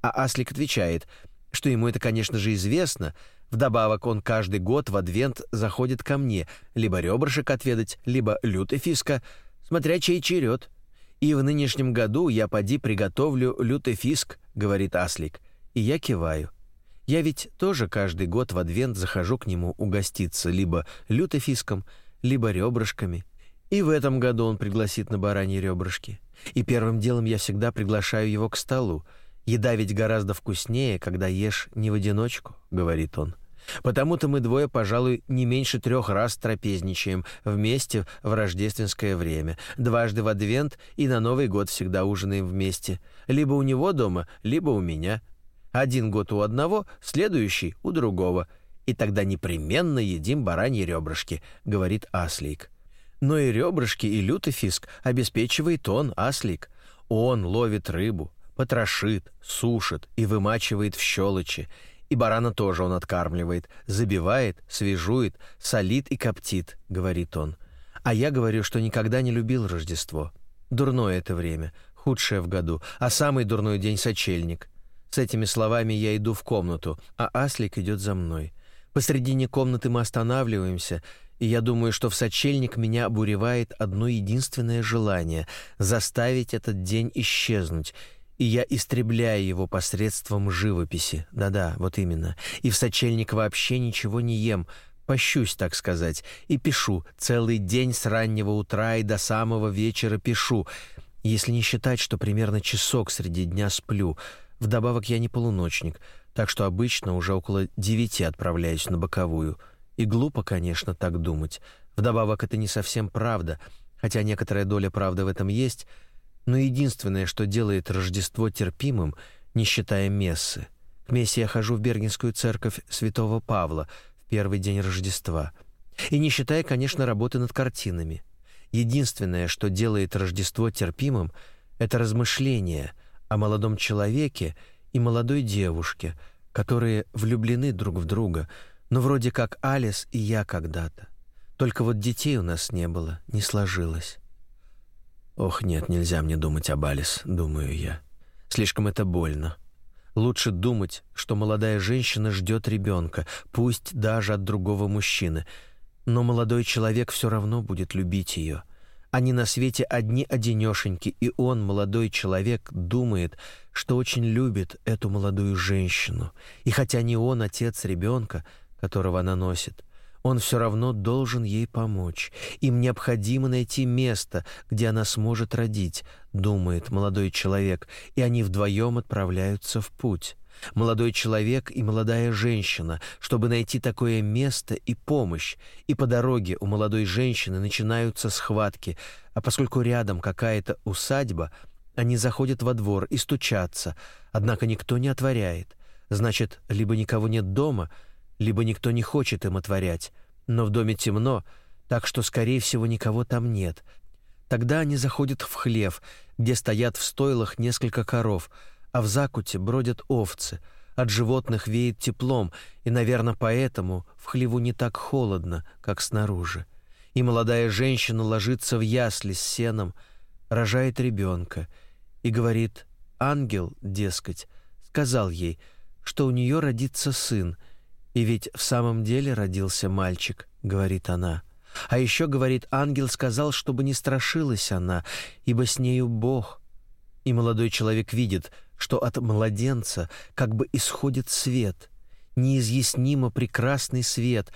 А Аслик отвечает, что ему это, конечно же, известно, вдобавок он каждый год в адвент заходит ко мне, либо ребрышек отведать, либо лютый фиска, смотря чей черед. И в нынешнем году я поди приготовлю лютый фиск, говорит Аслик, и я киваю. Я ведь тоже каждый год в адвент захожу к нему угоститься либо лютофиском, либо ребрышками. И в этом году он пригласит на бараньи ребрышки. И первым делом я всегда приглашаю его к столу. Еда ведь гораздо вкуснее, когда ешь не в одиночку, говорит он. Потому-то мы двое, пожалуй, не меньше трех раз трапезничаем вместе в рождественское время. Дважды в Адвент и на Новый год всегда ужинаем вместе. Либо у него дома, либо у меня. Один год у одного, следующий у другого. И тогда непременно едим бараньи ребрышки, говорит Аслик. Но и ребрышки, и лютый фиск обеспечивает он, Аслик. Он ловит рыбу, потрошит, сушит и вымачивает в щелочи. И барана тоже он откармливает, забивает, свежует, солит и коптит, говорит он. А я говорю, что никогда не любил Рождество. Дурное это время, худшее в году, а самый дурной день сочельник. С этими словами я иду в комнату, а Аслик идет за мной. Посредине комнаты мы останавливаемся, и я думаю, что в сочельник меня обуревает одно единственное желание — заставить этот день исчезнуть, и я истребляю его посредством живописи. Да-да, вот именно. И в сочельник вообще ничего не ем, пощусь, так сказать, и пишу. Целый день с раннего утра и до самого вечера пишу, если не считать, что примерно часок среди дня сплю — Вдобавок я не полуночник, так что обычно уже около девяти отправляюсь на боковую. И глупо, конечно, так думать. Вдобавок это не совсем правда, хотя некоторая доля правды в этом есть, но единственное, что делает Рождество терпимым, не считая мессы. К мессе я хожу в Бергенскую церковь Святого Павла в первый день Рождества. И не считая, конечно, работы над картинами. Единственное, что делает Рождество терпимым, это размышление — о молодом человеке и молодой девушке, которые влюблены друг в друга, но вроде как Алис и я когда-то. Только вот детей у нас не было, не сложилось. Ох, нет, нельзя мне думать об Алис, думаю я. Слишком это больно. Лучше думать, что молодая женщина ждет ребенка, пусть даже от другого мужчины, но молодой человек все равно будет любить ее. Они на свете одни одинешеньки, и он, молодой человек, думает, что очень любит эту молодую женщину. И хотя не он отец ребенка, которого она носит, он все равно должен ей помочь. Им необходимо найти место, где она сможет родить, думает молодой человек, и они вдвоем отправляются в путь. Молодой человек и молодая женщина, чтобы найти такое место и помощь. И по дороге у молодой женщины начинаются схватки, а поскольку рядом какая-то усадьба, они заходят во двор и стучатся, однако никто не отворяет. Значит, либо никого нет дома, либо никто не хочет им отворять. Но в доме темно, так что, скорее всего, никого там нет. Тогда они заходят в хлев, где стоят в стойлах несколько коров — а в закуте бродят овцы. От животных веет теплом, и, наверное, поэтому в хлеву не так холодно, как снаружи. И молодая женщина ложится в ясли с сеном, рожает ребенка и говорит, ангел, дескать, сказал ей, что у нее родится сын, и ведь в самом деле родился мальчик, говорит она. А еще, говорит, ангел сказал, чтобы не страшилась она, ибо с нею Бог. И молодой человек видит — что от младенца как бы исходит свет, неизъяснимо прекрасный свет,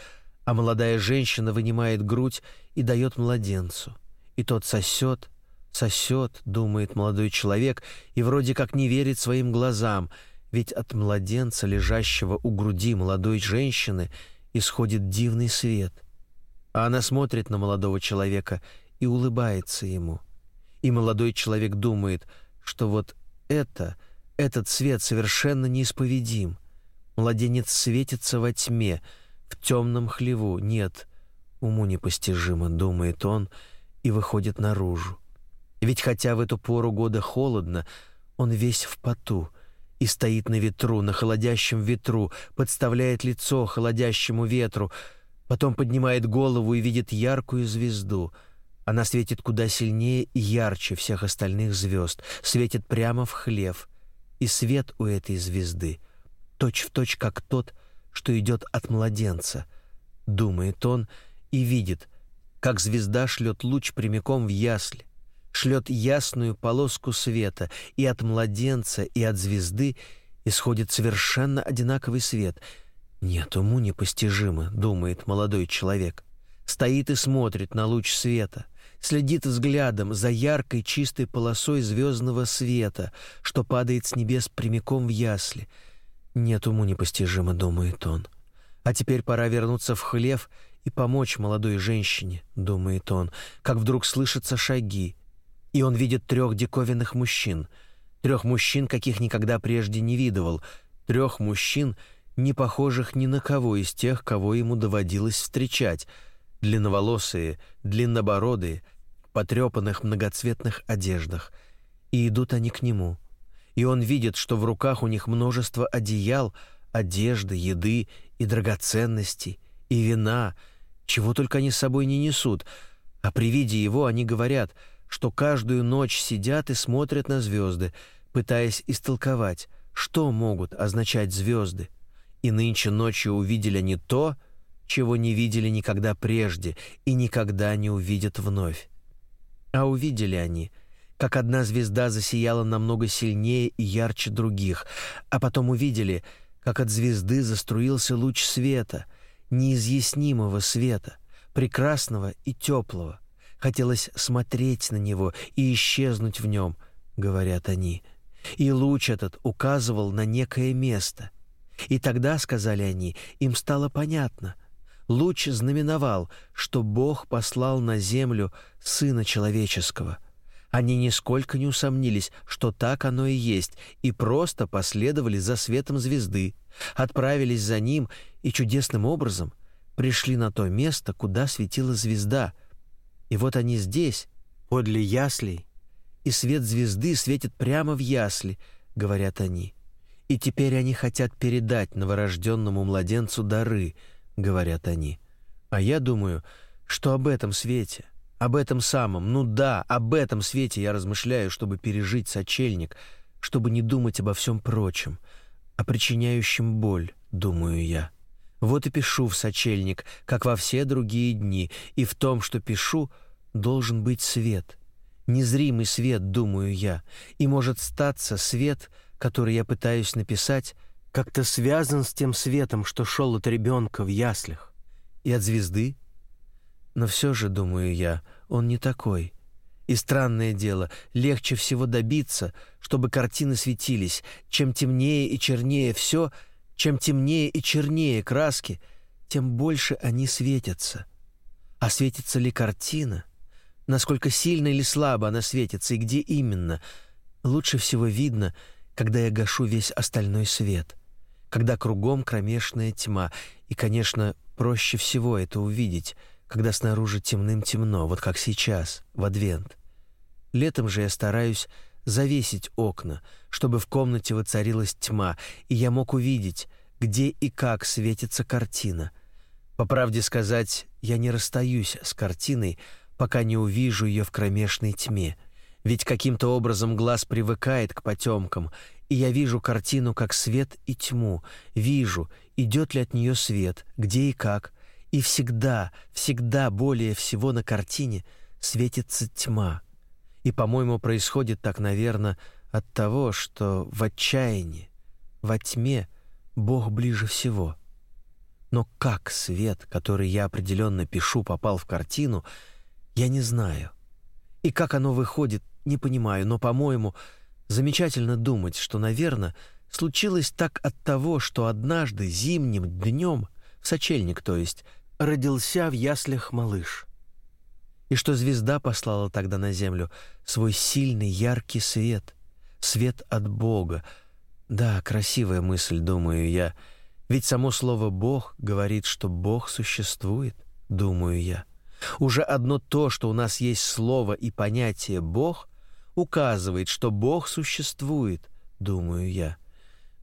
а молодая женщина вынимает грудь и дает младенцу. И тот сосет, сосет, думает молодой человек, и вроде как не верит своим глазам, ведь от младенца, лежащего у груди молодой женщины, исходит дивный свет. А она смотрит на молодого человека и улыбается ему. И молодой человек думает, что вот это — этот свет совершенно неисповедим. Младенец светится во тьме, в темном хлеву. Нет, уму непостижимо, думает он, и выходит наружу. Ведь хотя в эту пору года холодно, он весь в поту и стоит на ветру, на холодящем ветру, подставляет лицо холодящему ветру, потом поднимает голову и видит яркую звезду. Она светит куда сильнее и ярче всех остальных звезд, светит прямо в хлев — и свет у этой звезды точь-в-точь точь как тот, что идет от младенца, думает он и видит, как звезда шлет луч прямиком в ясли, шлет ясную полоску света, и от младенца, и от звезды исходит совершенно одинаковый свет. Нет, уму непостижимо, думает молодой человек. Стоит и смотрит на луч света следит взглядом за яркой чистой полосой звездного света, что падает с небес прямиком в ясли. Нет уму непостижимо, думает он. А теперь пора вернуться в хлев и помочь молодой женщине, думает он, как вдруг слышатся шаги, и он видит трех диковинных мужчин, трех мужчин, каких никогда прежде не видывал, трех мужчин, не похожих ни на кого из тех, кого ему доводилось встречать, длинноволосые, длиннобородые, потрепанных многоцветных одеждах, и идут они к нему. И он видит, что в руках у них множество одеял, одежды, еды и драгоценностей, и вина, чего только они с собой не несут, а при виде его они говорят, что каждую ночь сидят и смотрят на звезды, пытаясь истолковать, что могут означать звезды. И нынче ночью увидели они то, чего не видели никогда прежде и никогда не увидят вновь. А увидели они, как одна звезда засияла намного сильнее и ярче других, а потом увидели, как от звезды заструился луч света, неизъяснимого света, прекрасного и теплого. Хотелось смотреть на него и исчезнуть в нем, говорят они. И луч этот указывал на некое место. И тогда, сказали они, им стало понятно, луч знаменовал, что Бог послал на землю Сына Человеческого. Они нисколько не усомнились, что так оно и есть, и просто последовали за светом звезды, отправились за ним и чудесным образом пришли на то место, куда светила звезда. И вот они здесь, подле яслей, и свет звезды светит прямо в ясли, говорят они. И теперь они хотят передать новорожденному младенцу дары — говорят они. А я думаю, что об этом свете, об этом самом, ну да, об этом свете я размышляю, чтобы пережить сочельник, чтобы не думать обо всем прочем. а причиняющим боль, думаю я. Вот и пишу в сочельник, как во все другие дни, и в том, что пишу, должен быть свет. Незримый свет, думаю я, и может статься свет, который я пытаюсь написать, как-то связан с тем светом, что шел от ребенка в яслях. И от звезды. Но все же, думаю я, он не такой. И странное дело, легче всего добиться, чтобы картины светились. Чем темнее и чернее все — чем темнее и чернее краски, тем больше они светятся. А светится ли картина? Насколько сильно или слабо она светится и где именно? Лучше всего видно, когда я гашу весь остальной свет, когда кругом кромешная тьма, и, конечно, проще всего это увидеть, когда снаружи темным-темно, вот как сейчас, в адвент. Летом же я стараюсь завесить окна, чтобы в комнате воцарилась тьма, и я мог увидеть, где и как светится картина. По правде сказать, я не расстаюсь с картиной, пока не увижу ее в кромешной тьме, ведь каким-то образом глаз привыкает к потемкам, и я вижу картину как свет и тьму, вижу, идет ли от нее свет, где и как, и всегда, всегда более всего на картине светится тьма. И, по-моему, происходит так, наверное, от того, что в отчаянии, во тьме Бог ближе всего. Но как свет, который я определенно пишу, попал в картину, я не знаю. И как оно выходит, не понимаю, но, по-моему, замечательно думать, что, наверное, случилось так от того, что однажды зимним днем, в сочельник, то есть, родился в яслях малыш и что звезда послала тогда на землю свой сильный яркий свет, свет от Бога. Да, красивая мысль, думаю я. Ведь само слово Бог говорит, что Бог существует, думаю я. Уже одно то, что у нас есть слово и понятие Бог, указывает, что Бог существует, думаю я.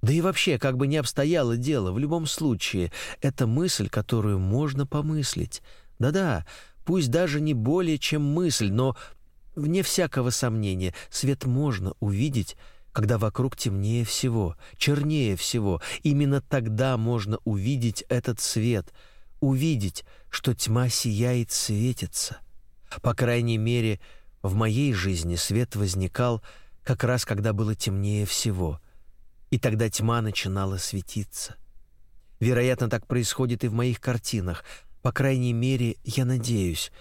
Да и вообще, как бы ни обстояло дело, в любом случае, это мысль, которую можно помыслить. Да-да, пусть даже не более чем мысль, но, вне всякого сомнения, свет можно увидеть, когда вокруг темнее всего, чернее всего. Именно тогда можно увидеть этот свет, увидеть, что тьма сияет, светится. По крайней мере, в моей жизни свет возникал как раз когда было темнее всего, и тогда тьма начинала светиться. Вероятно, так происходит и в моих картинах — по крайней мере, я надеюсь.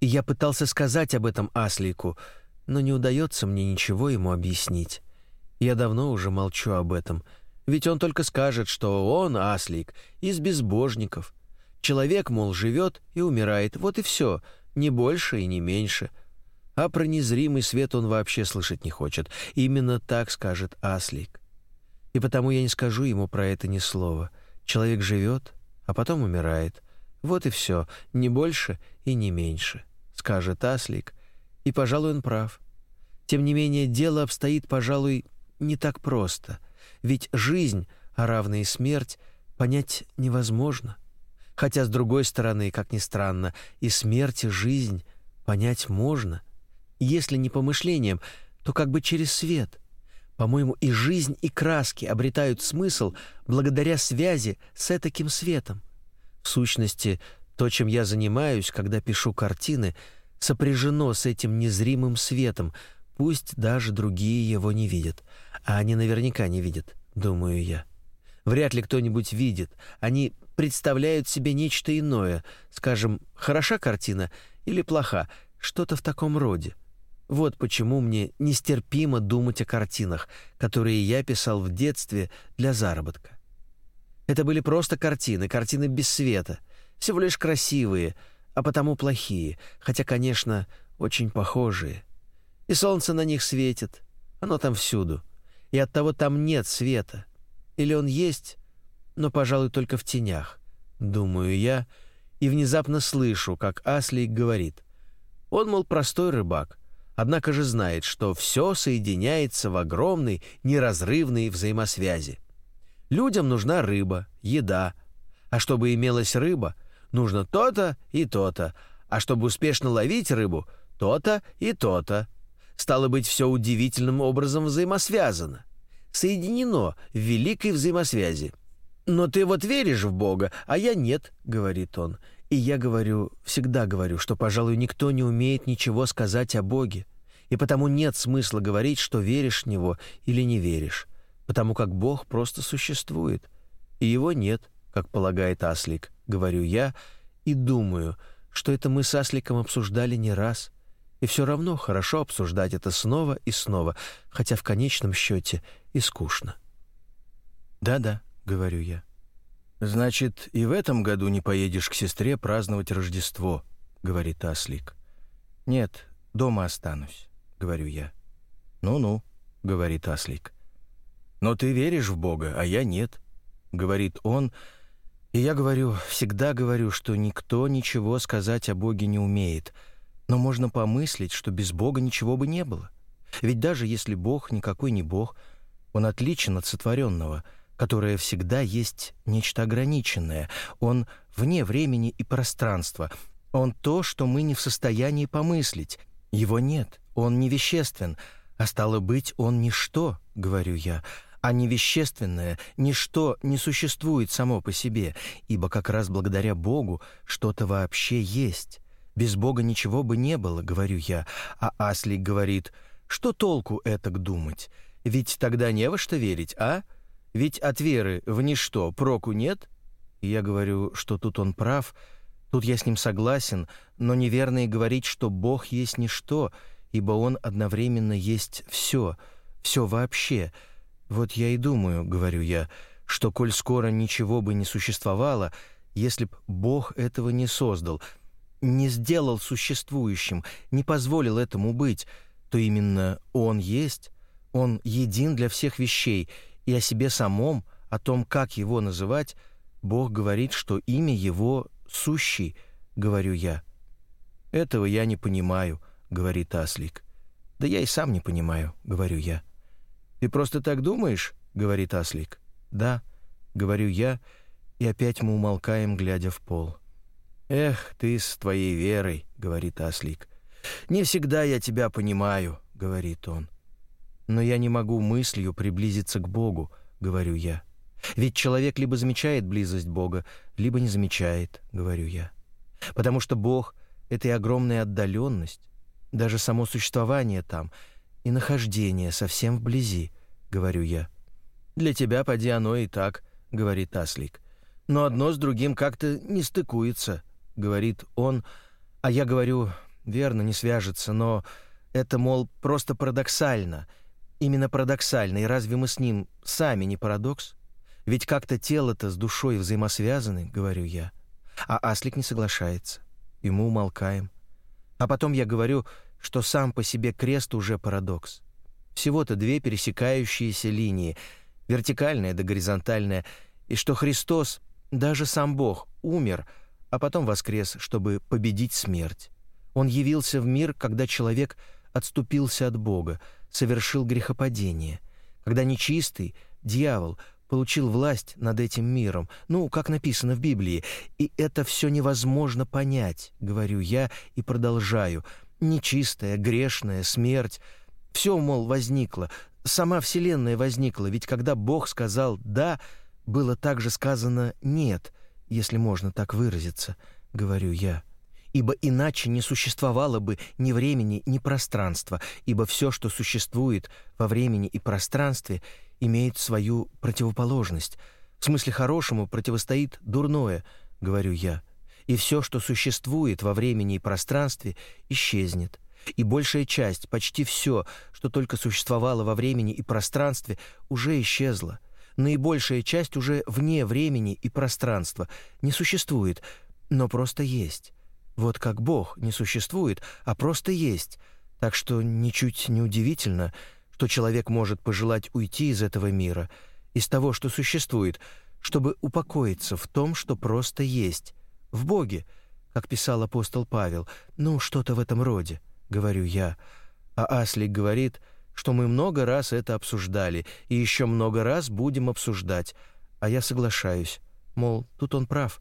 И я пытался сказать об этом Аслику, но не удается мне ничего ему объяснить. Я давно уже молчу об этом, ведь он только скажет, что он, Аслик, из безбожников. Человек, мол, живет и умирает, вот и все, не больше и не меньше. А про незримый свет он вообще слышать не хочет. Именно так скажет Аслик. И потому я не скажу ему про это ни слова. Человек живет, а потом умирает. Вот и все, не больше и не меньше, скажет Аслик, и, пожалуй, он прав. Тем не менее, дело обстоит, пожалуй, не так просто, ведь жизнь, а равно смерть, понять невозможно. Хотя, с другой стороны, как ни странно, и смерть, и жизнь понять можно. Если не помышлением, то как бы через свет. По-моему, и жизнь, и краски обретают смысл благодаря связи с этаким светом. В сущности, то, чем я занимаюсь, когда пишу картины, сопряжено с этим незримым светом, пусть даже другие его не видят. А они наверняка не видят, думаю я. Вряд ли кто-нибудь видит. Они представляют себе нечто иное, скажем, хороша картина или плоха, что-то в таком роде. Вот почему мне нестерпимо думать о картинах, которые я писал в детстве для заработка. Это были просто картины, картины без света, всего лишь красивые, а потому плохие, хотя, конечно, очень похожие. И солнце на них светит, оно там всюду, и оттого там нет света. Или он есть, но, пожалуй, только в тенях, думаю я, и внезапно слышу, как Аслик говорит. Он, мол, простой рыбак, однако же знает, что все соединяется в огромной, неразрывной взаимосвязи. Людям нужна рыба, еда. А чтобы имелась рыба, нужно то-то и то-то. А чтобы успешно ловить рыбу, то-то и то-то. Стало быть, все удивительным образом взаимосвязано. соединено в великой взаимосвязи. «Но ты вот веришь в Бога, а я нет», — говорит он. И я говорю, всегда говорю, что, пожалуй, никто не умеет ничего сказать о Боге, и потому нет смысла говорить, что веришь в Него или не веришь, потому как Бог просто существует, и Его нет, как полагает Аслик, говорю я, и думаю, что это мы с Асликом обсуждали не раз, и все равно хорошо обсуждать это снова и снова, хотя в конечном счете и скучно. «Да-да», — говорю я. «Значит, и в этом году не поедешь к сестре праздновать Рождество», — говорит Аслик. «Нет, дома останусь», — говорю я. «Ну-ну», — говорит Аслик. «Но ты веришь в Бога, а я нет», — говорит он, и я говорю, всегда говорю, что никто ничего сказать о Боге не умеет, но можно помыслить, что без Бога ничего бы не было. Ведь даже если Бог никакой не Бог, Он отличен от сотворенного — которое всегда есть нечто ограниченное. Он вне времени и пространства. Он то, что мы не в состоянии помыслить. Его нет, он не веществен, а стало быть, он ничто, говорю я, а невещественное ничто не существует само по себе, ибо как раз благодаря Богу что-то вообще есть. Без Бога ничего бы не было, говорю я, а Аслик говорит, что толку это думать? Ведь тогда не во что верить, а? Ведь от веры в ничто проку нет. И я говорю, что тут он прав, тут я с ним согласен, но неверно и говорить, что Бог есть ничто, ибо Он одновременно есть все, все вообще. Вот я и думаю, говорю я, что коль скоро ничего бы не существовало, если б Бог этого не создал, не сделал существующим, не позволил этому быть, то именно Он есть, Он един для всех вещей — и о себе самом, о том, как его называть, Бог говорит, что имя его «сущий», говорю я. «Этого я не понимаю», — говорит Аслик. «Да я и сам не понимаю», — говорю я. «Ты просто так думаешь?» — говорит Аслик. «Да», — говорю я, и опять мы умолкаем, глядя в пол. «Эх, ты с твоей верой», — говорит Аслик. «Не всегда я тебя понимаю», — говорит он. Но я не могу мыслью приблизиться к Богу, говорю я. Ведь человек либо замечает близость Бога, либо не замечает, говорю я. Потому что Бог — это и огромная отдаленность, даже само существование там, и нахождение совсем вблизи, говорю я. Для тебя, поди, оно и так, говорит Аслик. Но одно с другим как-то не стыкуется, говорит он, а я говорю, верно, не свяжется, но это, мол, просто парадоксально — Именно парадоксально, и разве мы с ним сами не парадокс? Ведь как-то тело-то с душой взаимосвязаны, говорю я. А Аслик не соглашается. И мы умолкаем. А потом я говорю, что сам по себе крест уже парадокс. Всего-то две пересекающиеся линии, вертикальная да горизонтальная, и что Христос, даже сам Бог, умер, а потом воскрес, чтобы победить смерть. Он явился в мир, когда человек отступился от Бога, совершил грехопадение, когда нечистый, дьявол, получил власть над этим миром, ну, как написано в Библии, и это все невозможно понять, говорю я и продолжаю. Нечистая, грешная, смерть, все, мол, возникло, сама Вселенная возникла, ведь когда Бог сказал «да», было также сказано «нет», если можно так выразиться, говорю я ибо иначе не существовало бы ни времени, ни пространства, ибо все, что существует во времени и пространстве, имеет свою противоположность. В смысле хорошему противостоит дурное, говорю я. И все, что существует во времени и пространстве, исчезнет. И большая часть, почти все, что только существовало во времени и пространстве, уже исчезло. Наибольшая часть уже вне времени и пространства, не существует, но просто есть. Вот как Бог не существует, а просто есть. Так что ничуть не удивительно, что человек может пожелать уйти из этого мира, из того, что существует, чтобы упокоиться в том, что просто есть, в Боге, как писал апостол Павел. Ну, что-то в этом роде, говорю я. А Аслик говорит, что мы много раз это обсуждали и еще много раз будем обсуждать, а я соглашаюсь, мол, тут он прав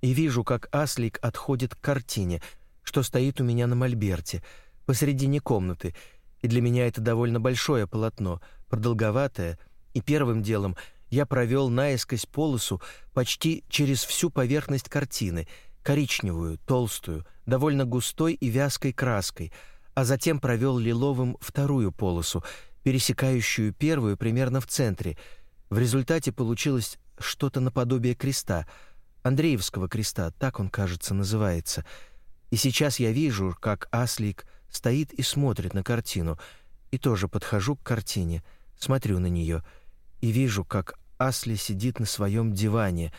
и вижу, как Аслик отходит к картине, что стоит у меня на мольберте, посредине комнаты, и для меня это довольно большое полотно, продолговатая, и первым делом я провел наискось полосу почти через всю поверхность картины, коричневую, толстую, довольно густой и вязкой краской, а затем провел лиловым вторую полосу, пересекающую первую примерно в центре. В результате получилось что-то наподобие креста, Андреевского креста, так он, кажется, называется. И сейчас я вижу, как Аслик стоит и смотрит на картину, и тоже подхожу к картине, смотрю на нее и вижу, как Асли сидит на своем диване.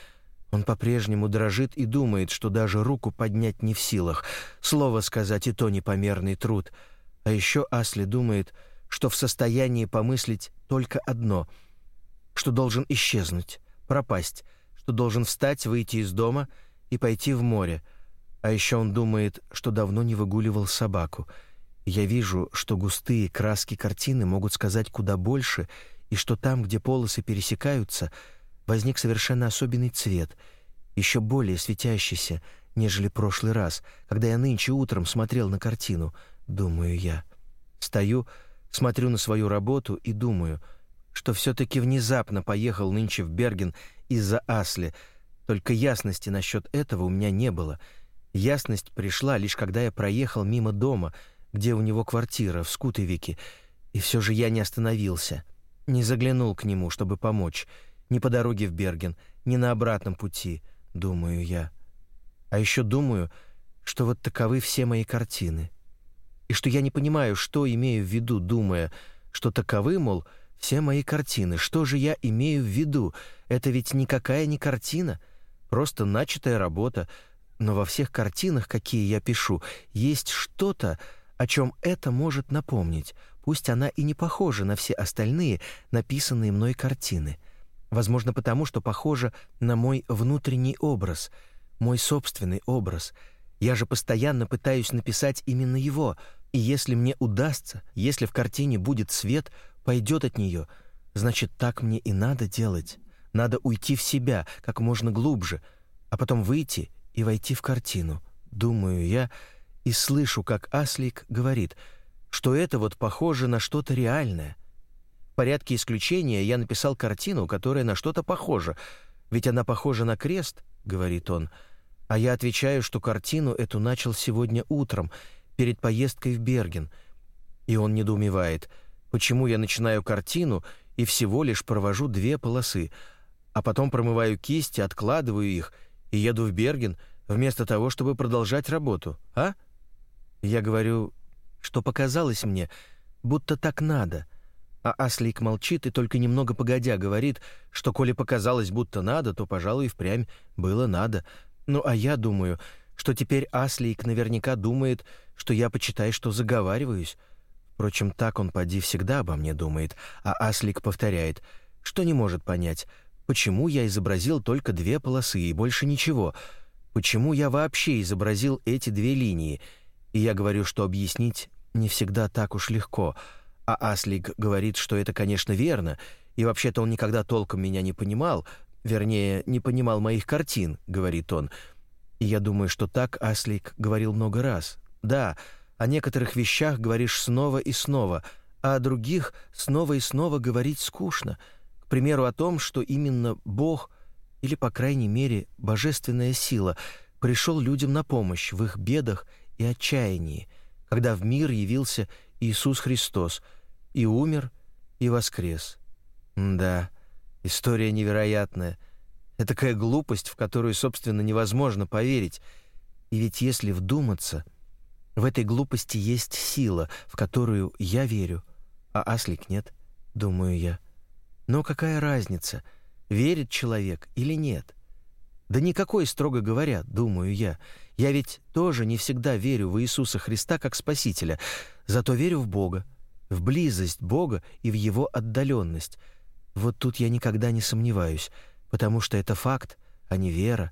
Он по-прежнему дрожит и думает, что даже руку поднять не в силах. Слово сказать и то непомерный труд. А еще Асли думает, что в состоянии помыслить только одно, что должен исчезнуть, пропасть, что должен встать, выйти из дома и пойти в море. А еще он думает, что давно не выгуливал собаку. Я вижу, что густые краски картины могут сказать куда больше, и что там, где полосы пересекаются, возник совершенно особенный цвет, еще более светящийся, нежели прошлый раз, когда я нынче утром смотрел на картину, думаю я. Стою, смотрю на свою работу и думаю, что все-таки внезапно поехал нынче в Берген из-за Асли, только ясности насчет этого у меня не было. Ясность пришла лишь когда я проехал мимо дома, где у него квартира в Скутовике, и все же я не остановился. Не заглянул к нему, чтобы помочь. Ни по дороге в Берген, ни на обратном пути, думаю я. А еще думаю, что вот таковы все мои картины. И что я не понимаю, что имею в виду, думая, что таковы, мол, все мои картины. Что же я имею в виду? Это ведь никакая не картина, просто начатая работа. Но во всех картинах, какие я пишу, есть что-то, о чем это может напомнить — пусть она и не похожа на все остальные написанные мной картины. Возможно, потому что похожа на мой внутренний образ, мой собственный образ. Я же постоянно пытаюсь написать именно его, и если мне удастся, если в картине будет свет, пойдет от нее, значит, так мне и надо делать. Надо уйти в себя как можно глубже, а потом выйти и войти в картину. Думаю я и слышу, как Аслик говорит — что это вот похоже на что-то реальное. В порядке исключения я написал картину, которая на что-то похожа, ведь она похожа на крест, говорит он. А я отвечаю, что картину эту начал сегодня утром, перед поездкой в Берген. И он недоумевает, почему я начинаю картину и всего лишь провожу две полосы, а потом промываю кисти, откладываю их и еду в Берген вместо того, чтобы продолжать работу, а? Я говорю, что показалось мне, будто так надо. А Аслик молчит и только немного погодя говорит, что коли показалось, будто надо, то, пожалуй, впрямь было надо. Ну, а я думаю, что теперь Аслик наверняка думает, что я, почитай, что заговариваюсь. Впрочем, так он поди всегда обо мне думает, а Аслик повторяет, что не может понять, почему я изобразил только две полосы и больше ничего, почему я вообще изобразил эти две линии — и я говорю, что объяснить не всегда так уж легко. А Аслик говорит, что это, конечно, верно, и вообще-то он никогда толком меня не понимал, вернее, не понимал моих картин, говорит он. И я думаю, что так Аслик говорил много раз. Да, о некоторых вещах говоришь снова и снова, а о других снова и снова говорить скучно. К примеру, о том, что именно Бог, или, по крайней мере, божественная сила, пришел людям на помощь в их бедах и отчаянии, когда в мир явился Иисус Христос и умер, и воскрес. да, история невероятная. Это такая глупость, в которую, собственно, невозможно поверить. И ведь если вдуматься, в этой глупости есть сила, в которую я верю, а Аслик нет, думаю я. Но какая разница, верит человек или нет? Да никакой, строго говоря, думаю я. Я ведь тоже не всегда верю в Иисуса Христа как Спасителя, зато верю в Бога, в близость Бога и в Его отдаленность. Вот тут я никогда не сомневаюсь, потому что это факт, а не вера.